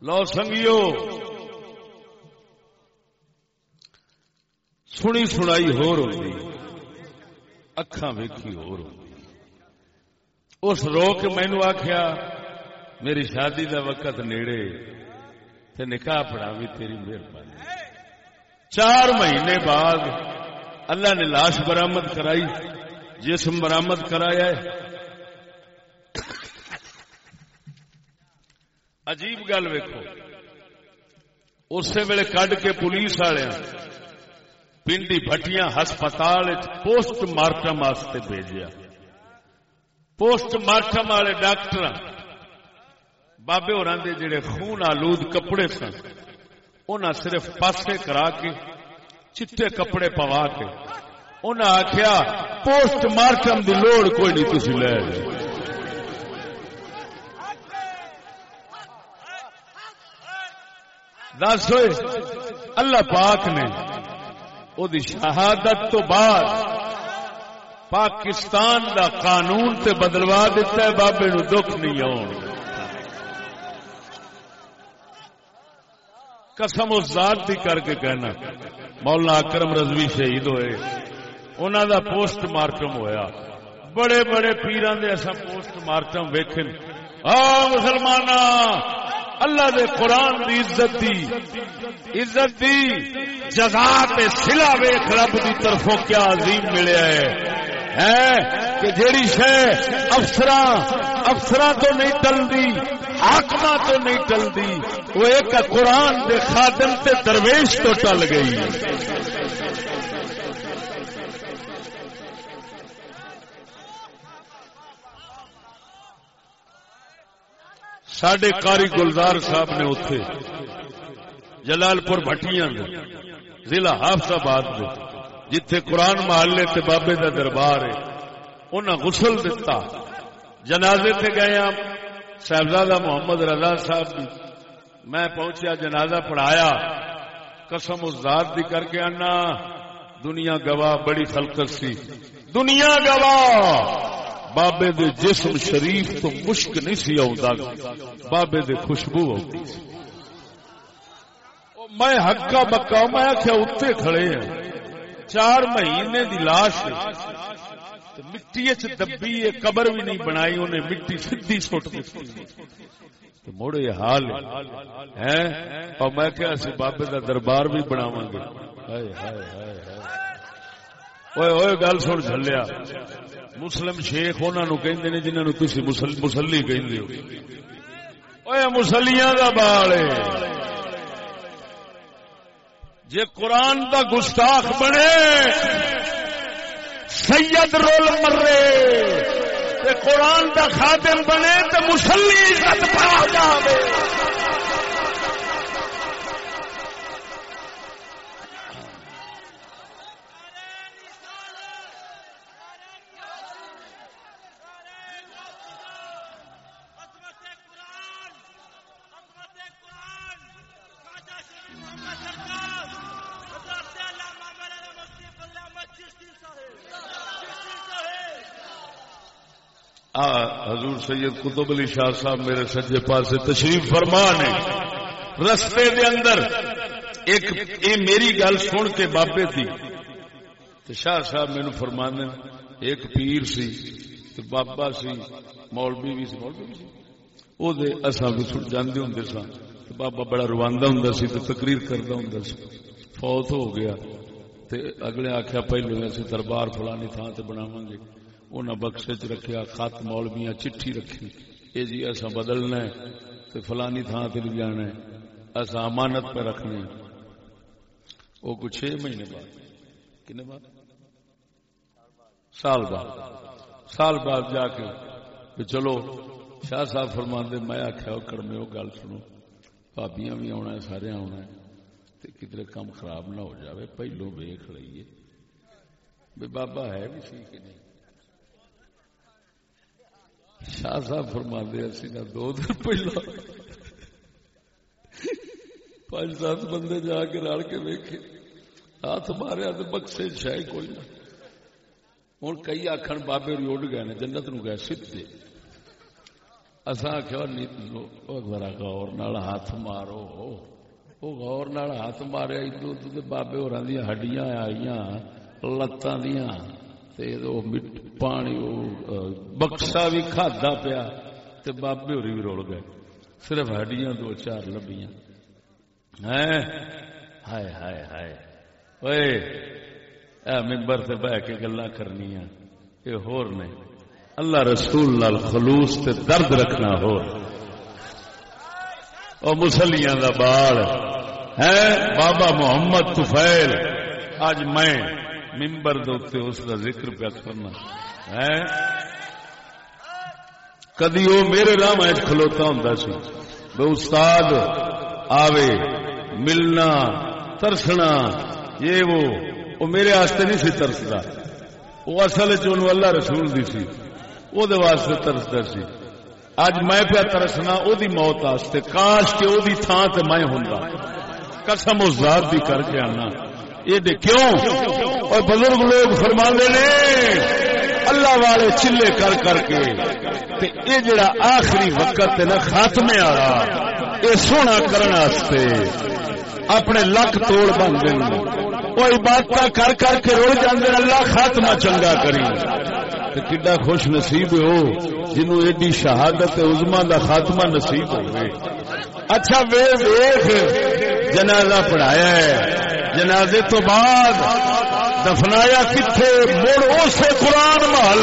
A: لو سنگیو۔ سنی سنائی ہو رہی اکھاں ویکھی ہو رہی اس رو کے مینو آخیا میری شادی دا وقت نیڑے، تے نکاح پڑا بھی تیری مہربانی۔ چار مہینے بعد اللہ نے لاش برامد کرائی، جسم برامد کرایا ہے۔ عجیب گل ویکو اسی ویلے کڈ کے پولیس والے پنڈی بٹیاں ہسپتال پوسٹ مارٹم واسطے بھیجیا۔ پوسٹ مارٹم والے ڈاکٹر بابے ہور جڑے خون آلود کپڑے سن انہیں صرف پاسے کرا کے، چٹے کپڑے پوا کے۔ انہیں آخیا پوسٹ مارٹم دی لوڑ کوئی نہیں تھی لے دس ہوئے۔ اللہ پاک نے وہ شہادت تو بعد پاکستان دا قانون تے بدلوا دیتا ہے، بابے نو دکھ نہیں آن۔ قسم اس ذات دی کر کے کہنا۔ مولانا اکرم رضوی شہید ہوئے۔ انہوں دا پوسٹ مارٹم ہویا۔ بڑے بڑے پیران دے ایسا پوسٹ مارٹم ویکھن۔ آ مسلمان اللہ دے قرآن دی عزت دی عزت دی، جزا تے سلا ویخ رب دی طرفوں کیا عظیم ملیا ہے۔ کہ جیڑی شہ افسر افسر تو نہیں ٹلتی آکما تو نہیں ٹلتی وہ ایک قرآن دے خادم تے درویش تو ٹل گئی۔ سڈے کاری گلزار صاحب نے اتے جلال پور بٹیاں ضلع حافظ آباد جتھے قرآن محلے تے بابے دا دربار ہے انہیں غسل دتا جنازے تے گئے صاحبزادہ محمد رضا صاحب بھی میں پہنچیا جنازہ پڑھایا قسم اس ذات دی کر کے آنا دنیا گواہ بڑی خلقت سی دنیا گواہ بابے دے جسم شریف تو مشک نہیں سی آتا بابے دے خوشبو آتی میں ہکا بکا، میں آخیا اتنے کھڑے ہیں۔ چار مہینے دی لاش مٹی دبی قبر بھی نہیں بنائی، انہیں مٹی سدھی سٹ دی موڑے یہ حال ہے۔ اور میں کیا سی بابے دا دربار بھی بناواں گے۔ ہائے ہائے ہائے ہائے۔ گل سن چلیا مسلم شیخ انہوں کہ جنہوں تھی مسلی کہ مسلیاں کا بال جے قرآن دا گستاخ بنے، سید رول مرے۔ قرآن دا خادم بنے تو مسلی عزت پا جائے حضور سید قطب علی شاہ صاحب میرے سجے پاس تشریف فرما نے۔ رستے دے اندر ایک اے میری گل سن کے بابے تھی تو شاہ صاحب مینو فرما ایک پیر سی تو بابا سی، مولوی بھی سی، مولوی سی۔ وہ اصا بھی جانے ہوں سن بابا بڑا رواندا ہوں سی تو تقریر کرتا ہوں سی۔ فوت ہو گیا۔ تے اگلے آخیا پہلو اسی دربار فلانی تھان سے بناو گے۔ انہیں بخشے چ رکھیا، خط مولویاں چٹھی رکھی یہ جی اصا بدلنا ہے فلانی تھان سے بھی جانا ہے اصا امانت پہ رکھنے وہ کچھ چھ مہینے بعد۔ کنے بعد؟ سال بعد۔ سال بعد جا کے چلو، شاہ صاحب فرما دے میں آخیا کڑمے وہ گل سنو۔ بھابیاں بھی آنا ہے، سارے آنا ہے۔ کدھر کام خراب نہ ہو جاوے، پہلو ویخ لیے بابا ہے بھی سی کہ نہیں؟ شاہ صاحب فرما دیا نا دو دن پہلا پانچ سات بندے جا کے رل کے ویکے ہاتھ ماریا تو بخشے شاہ کوئی نہ۔ ہوں کئی آخر بابے روڈ گئے جنت نو گئے سیدے اصا آخیا ذرا گور نال ہاتھ مارو۔ وہ گور نال ہاتھ ماریا ادو ادو بابے ہور ہڈیاں آئی لتاں دیا پانی بکسا بھی کھادا پیا تے بابے ہوری بھی رول گئے صرف ہڈیاں دو چار لبیاں ہائے ہائے ہائے اے ممبر سے بہ کے گلا کرنی یہ ہور نے اللہ رسول نال خلوص تے درد رکھنا ہو او مسلیاں دا بال ہے بابا محمد تفیل آج میں ممبر دے اس کا ذکر پیا کرنا. ہے کدی وہ میرے راہ کھلوتا ہوں سی؟ بے استاد، آوے، ملنا، ترسنا، یہ وہ وہ میرے آستے نہیں سی ترستا وہ اصل چون اللہ رسول دی سی وہ واسطے ترستا سی۔ اج میں پیا ترسنا، او دی موت آستے کاش کے او دی تھان تے میں ہوں قسم اس ذات دی کر کے آنا۔ یہ کیوں؟ اور بزرگ لوگ فرما نے، اللہ والے چلے کر کر کے یہ جڑا آخری وقت نا خاتمے والا یہ سونا کرنے اپنے لک توڑ بن دیں وہ عبادت کر کر کے رول جاندے اللہ خاتمہ چنگا کری کڈا خوش نصیب ہو، جنوں ایڈی شہادت عظما دا خاتمہ نصیب ہو اچھا وے ویخ جنازہ پڑھایا ہے۔ جنازے تو بعد دفنایا کتنے مڑ اسے قرآن محل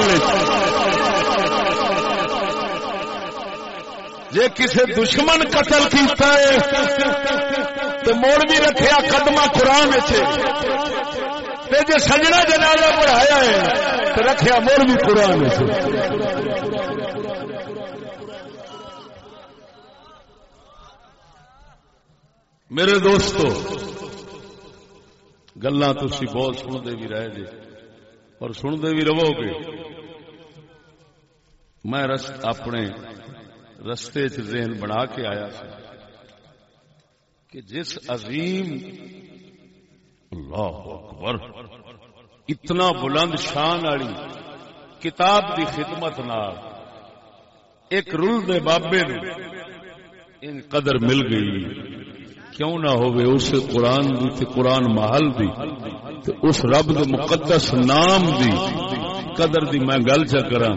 A: جی کسی دشمن قتل کیتا ہے تو موڑ بھی رکھیا قدمہ قرآن جی سجنا جنازہ پڑھایا ہے تو رکھیا موڑ بھی قرآن میرے دوستو گلا تھی بہت سنتے بھی رہے جی اور سنتے بھی رہو گے۔ میں اپنے رستے ذہن بنا کے آیا سا کہ جس عظیم اللہ اکبر اتنا بلند شان والی کتاب کی خدمت نال ایک رول دے بابے نو ان قدر مل گئی۔ کیوں نہ ہوئے اس قرآن دی تے قرآن محل دی تے اس رب دے مقدس نام دی قدر دی میں گل چا کرا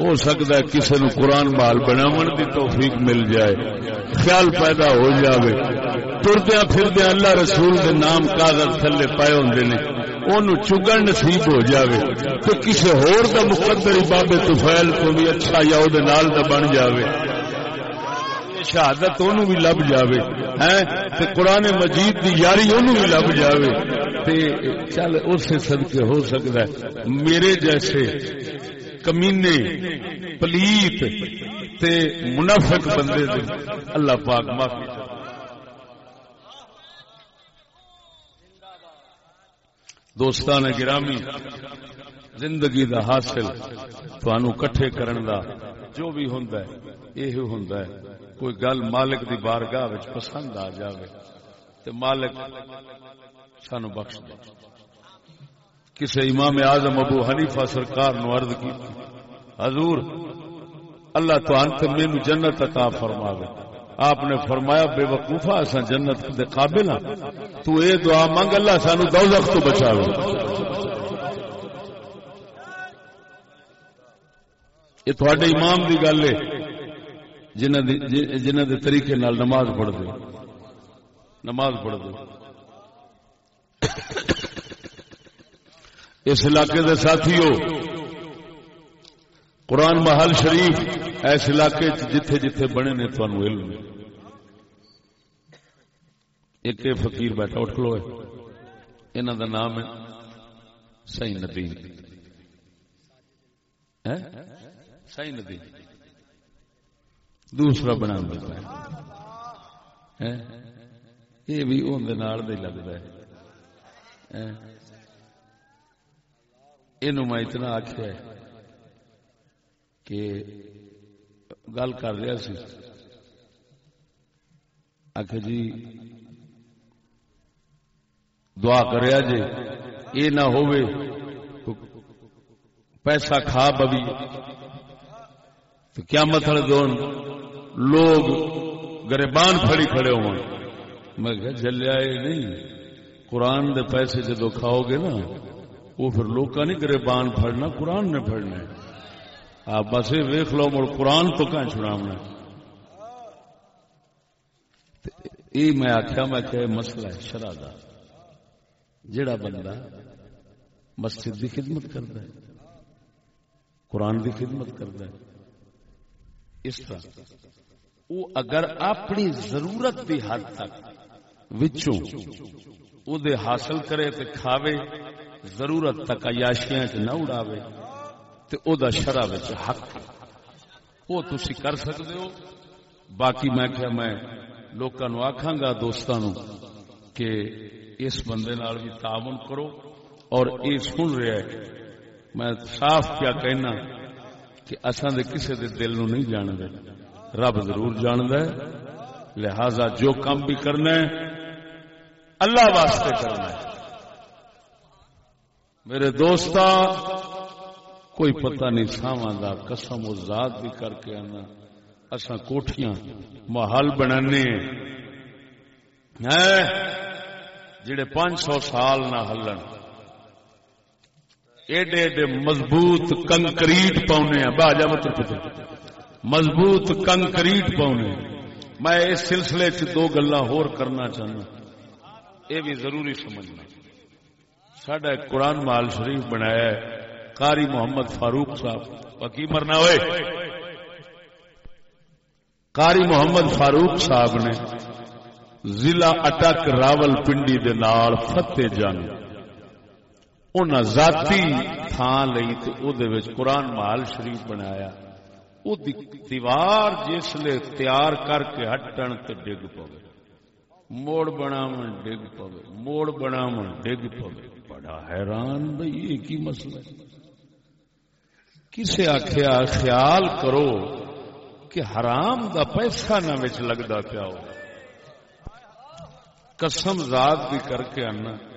A: ہو سکتا ہے کسی نو قرآن محل بناون دی توفیق مل جائے۔ خیال پیدا ہو جاوے۔ ٹردیا پھردیا اللہ رسول دے نام کاغذ تھلے پائے ہوندے نے۔ اونوں چگن نصیب ہو جاوے۔ تو کسی ہور دا مقدر بابے طفیل کو بھی اچھا یا او دے نال دا بن جاوے۔ شہادت انہوں بھی لب جاوے تے قرآن مجید دی یاری انہوں بھی لب جاوے۔ تے چل اس صدقے ہو سکتا ہے۔ میرے جیسے کمینے، پلیت تے منافق بندے دے۔ اللہ پاک معافی دوستان گرامی، زندگی دا حاصل تو کٹھے کرن دا جو بھی ہوں یہ ہوں کوئی گل مالک دی بارگاہ پسند آ جائے تو مالک سانو بخش دے۔ کسی امام اعظم ابو حنیفہ سرکار نو عرض کی حضور، اللہ تو انت مینو جنت عطا فرما دے آپ نے فرمایا، بے وقوفا اسا جنت دے قابل ہاں۔ تو اے دعا منگ، اللہ سانو دوزخ تو بچاوے۔ یہ تھوڑے امام دی گل ہے۔ جنہ دے طریقے نال نماز پڑھ دے نماز پڑھ دے اس علاقے دے ساتھیو، قرآن محل شریف اس علاقے جتھے جتھے بنے نے تو علم۔ ایک فقیر بیٹھا، اٹھ لو انہوں دا نام ہے سی ندیم سی ندیم دوسرا بنا دیتا ہے۔ یہ بھی اندر لگتا ہے۔ یہ میں اتنا آخیا کہ گل کر رہا سی۔ آخ جی دعا کریا جی یہ نہ ہوئے پیسہ کھا بوی۔ تو کیا مطلب دون لوگ گریبان پھڑی کھڑے ہو میں کہ جلیا نہیں۔ قرآن دے پیسے جدو کھاؤ گے نا، وہ پھر لوگ نہیں گریبان پھڑنا، قرآن نے پھڑنا آپ بس یہ ویخ لو، مڑ قرآن تو کہاں چھڑاونا یہ میں آخیا میں کہ مسئلہ ہے شرح کا جڑا بندہ مسجد کی خدمت کرتا ہے، قرآن کی خدمت کرتا ہے، اس طرح۔ وہ اگر اپنی ضرورت کی حد تک وچوں او دے حاصل کرے تے کھاوے، ضرورت تک عیاشیاں چ نہ اڑاوے، تے او دا شرع وچ حق وہ تسی کر سکتے ہو۔ باقی میں کیا میں لوکاں نو آکھاں گا، دوستاں نو، کہ اس بندے نال بھی تعاون کرو۔ اور اے سن رہا ہے، میں صاف کیا کہنا کہ اساں دے کسے دے دل نو نہیں جان دے رب ضرور جاند ہے، لہذا جو کام بھی کرنا ہے، اللہ واسطے کرنا ہے۔ میرے دوست کوئی پتہ نہیں ساواں دا قسم و ذات بھی کر کے آنا۔ اساں کوٹھیاں، محل بنانے ہیں۔ جڑے پانچ سو سال نہ ہلن۔ ایڈے ایڈے مضبوط کنکریٹ پاؤنے ہیں۔ باجا مطلب مضبوط کنکریٹ پاؤنے۔ میں اس سلسلے چ دو گلا ہور کرنا چاہنا۔ یہ بھی ضروری سمجھنا۔ سڈا قرآن مال شریف بنایا ہے۔ قاری محمد فاروق صاحب۔ وکی مرنا ہوئے۔ قاری محمد فاروق صاحب نے ضلع اٹک راول پنڈی دے نال فتح جنگ۔ ان ذاتی تھان لئی تے او دے وچ قرآن محل شریف بنایا۔ او دیوار جس لے تیار کر کے ہٹن تے ڈگ پوے۔ موڑ بناون ڈگ پوے، موڑ بناون ڈگ پوے۔ بڑا حیران بھئی، یہ کی مسئلہ ہے؟ کسے آخیا خیال کرو کہ حرام دا پیسہ نہ وچ لگدا پیا ہو۔ قسم ذات بھی کر کے آنا۔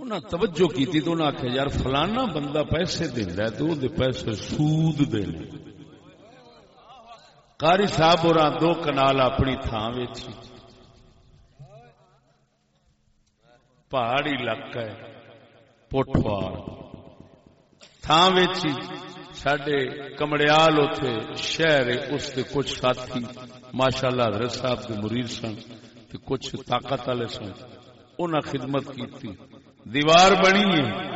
A: انہیں توجہ کی تھی تو انہیں آخیا یار فلانا بندہ پیسے دینا ہے تو وہ پیسے سود دینے۔ کاری صاحب اور دو کنال اپنی تھان ویچی پہاڑی علاقہ ہے پوٹوار تھان ویچی سڈے کمڑیال اتے شہر اس کے کچھ ساتھی ماشاء اللہ حضرت صاحب کے مرید سن تے کچھ طاقت والے سن۔ انہیں خدمت کی دیوار بنی ہے۔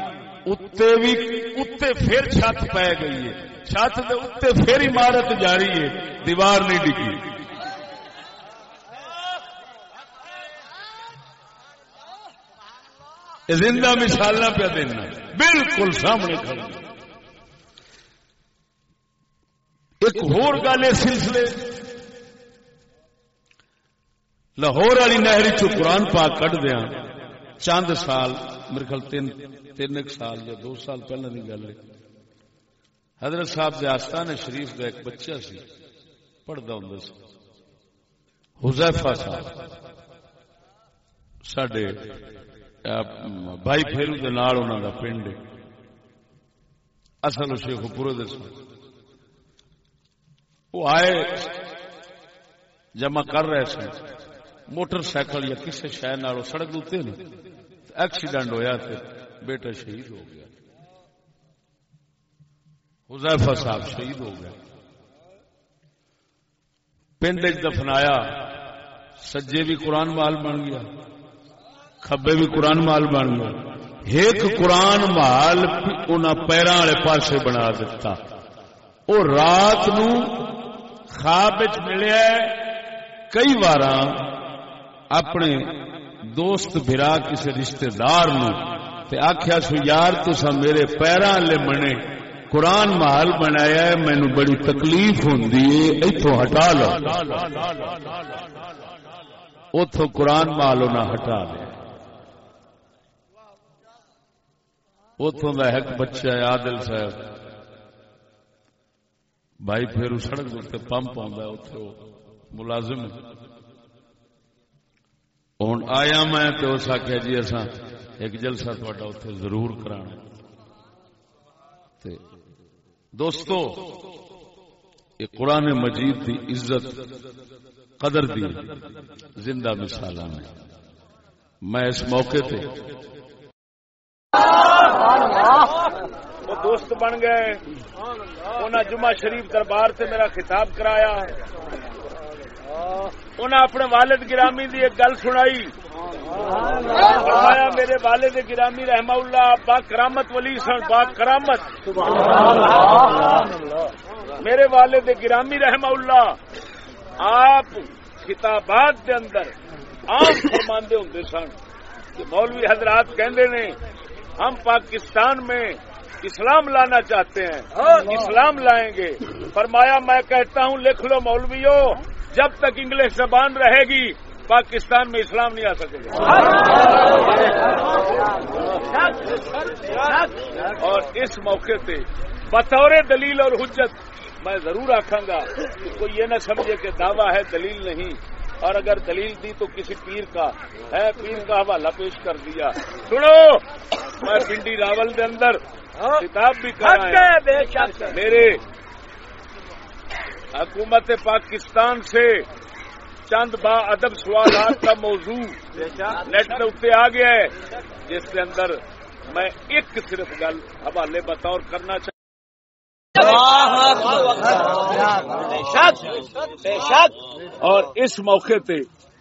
A: اتے بھی اتے پھر چھت پی گئی ہے۔ چھت دے اتے پھر عمارت جاری ہے۔ دیوار نہیں ڈگی زندہ مثال نہ پہ دینا بالکل سامنے کھڑا ایک ہور گل سلسلے۔ لاہور والی نہری چ قرآن پاک کٹ دیا چند سال۔ میرے خیال تین تین ایک سال یا دو سال پہلے کی گل ہے۔ حضرت صاحب کے آستان شریف کا ایک بچہ سی پڑھتا ہوں سی۔ حزیفا صاحب۔ سڈے بھائی پھیرو کے نال انہوں کا پنڈ اصل شیخ پورے دس وہ آئے جمع کر رہے سن۔ موٹر سائیکل یا کسی شہر سڑک دے ایکسیڈنٹ ہویا تو بیٹا شہید ہو گیا۔ حزیفہ صاحب شہید ہو گیا۔ پنڈ دفنایا، سجے بھی قرآن مال بن گیا کبے بھی قرآن مال بن گیا۔ ایک قرآن مال ان پیروں والے پاسے بنا دیتا وہ رات نو خواب ملیا کئی بار اپنے دوست برا کسی رشتے دار نو، تے آخیا سو، یار تسا میرے پیروں لے منے قرآن محل بنایا ہے مینو بڑی تکلیف ہوں اتو ہٹا لو۔ اتو قرآن محل نہ ہٹا لیا اتوں کا ایک بچہ ہے، عادل صاحب۔ بھائی، پھر سڑک پمپ آتا اتنے ملازم ہوں آیا میں تو اس آخیا جی اصا ایک جلسہ تا اتے ضرور کرا
B: دوستو، یہ قرآن مجید کی عزت، قدر دی زندہ مثال میں اس موقع تے
A: وہ دوست بن گئے۔ انہیں جمعہ شریف دربار سے میرا خطاب کرایا۔ انہیں اپنے والد گرامی دی ایک گل سنائی۔ فرمایا، میرے والد گرامی رحمہ اللہ با کرامت ولی سن، با کرامت۔ میرے والد گرامی رحمہ اللہ، آپ کتابات کے اندر عام فرماندے ہوں سن کہ مولوی حضرات کہندے نے، ہم پاکستان میں اسلام لانا چاہتے ہیں، اسلام لائیں گے۔ فرمایا، میں کہتا ہوں، لکھ لو مولویوں جب تک انگلش زبان رہے گی پاکستان میں اسلام نہیں آ سکے گا۔ اور اس موقع پہ بطور دلیل اور حجت میں ضرور آخا گا کہ کوئی یہ نہ سمجھے کہ دعویٰ ہے دلیل نہیں۔ اور اگر دلیل دی تو کسی پیر کا ہے پیر کا حوالہ پیش کر دیا۔ سنو میں پنڈی راول کے اندر کتاب بھی کر میرے حکومت پاکستان سے چند با ادب سوالات کا موضوع نیٹ کے اتنے آ گیا ہے، جس کے اندر میں ایک صرف گل حوالے بطور کرنا چاہتا اور اس موقع پہ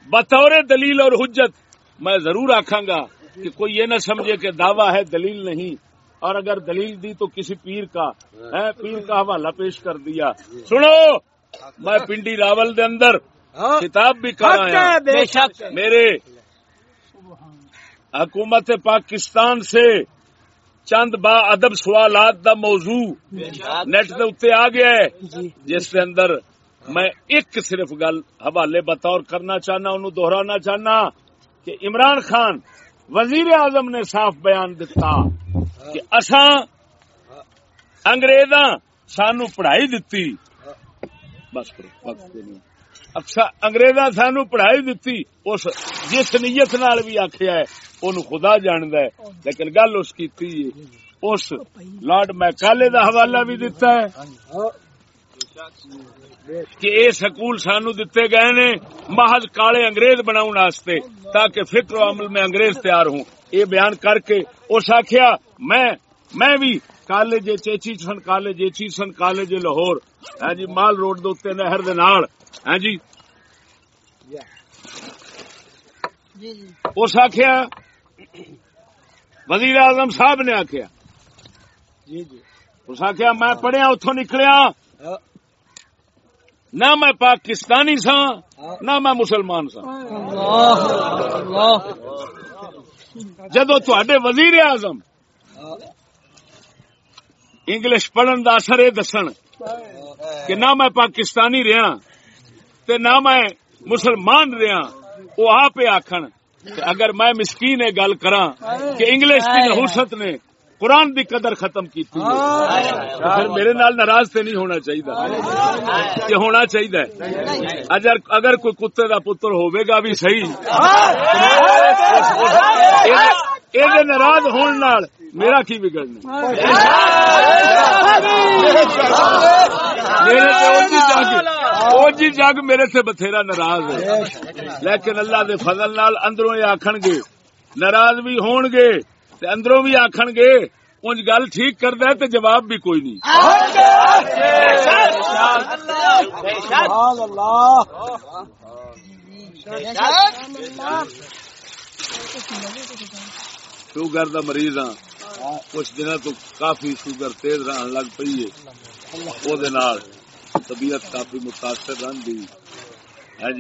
A: بطور دلیل اور حجت میں ضرور آخا گا کہ کوئی یہ نہ سمجھے کہ دعویٰ ہے، دلیل نہیں۔ اور اگر دلیل دی تو کسی پیر کا ہے پیر کا حوالہ پیش کر دیا۔ سنو میں پنڈی راول دے اندر کتاب بھی کر رہا میرے حکومت پاکستان سے چند با ادب سوالات دا موضوع نیٹ کے اتنے آ گیا ہے۔ جس کے اندر میں ایک صرف گل حوالے بطور کرنا چاہنا انہوں دہرانا چاہنا کہ عمران خان وزیر اعظم نے صاف بیان دتا۔ کہ اساں انگریزاں سانو پڑھائی دتی۔ بس اکثر انگریزاں سانو پڑھائی دتی، اس جس نیت نال بھی آخیا ہے ان خدا جاند ہے۔ لیکن گل اس کی اس لارڈ میکالے دا حوالہ بھی دتا ہے کہ اے سکول سانو دتے گئے نے محض کالے انگریز بناؤ واسطے، تاکہ فکر و عمل میں انگریز تیار ہوں۔ یہ بیان کر کے اس آخیا میں میں بھی کالج چیچی سن، کالج چی سن، کالج لاہور۔ ہاں جی مال روڈ دے نہر دے نال۔ ہاں جی۔ اس آخیا وزیر اعظم صاحب نے آخیا اس آخیا میں پڑھیا اتوں نکلیا۔ نہ میں پاکستانی سا نہ میں مسلمان سا جدو تے وزیر اعظم انگلش پڑھن کا اثر یہ دسن کہ نہ میں پاکستانی رہا تے نہ میں مسلمان رہا وہ آپ آخر اگر میں مسکین گل کرا کہ انگلش کی نحوست نے قرآن دی قدر ختم کی پھر میرے نال ناراض تے نہیں ہونا چاہیے ہونا چاہیے اگر کوئی کتے دا پتر ہوئے گا بھی صحیح۔ یہ ناراض ہونے نال میرا کی بگڑنا جی جگ میرے سے بتھیرا ناراض ہے۔ لیکن اللہ دے فضل نال اندروں یہ آخن گے۔ ناراض بھی ہون گے۔ تے اندروں بھی آخن گے انج گل ٹھیک کرد ہے تو جواب بھی کوئی نہیں۔ شوگر دا مریض ہاں کچھ دنوں تو کافی شوگر تیز رہن لگ پی ہے۔ طبیعت کافی متاثر رہی ہے ہاں جی۔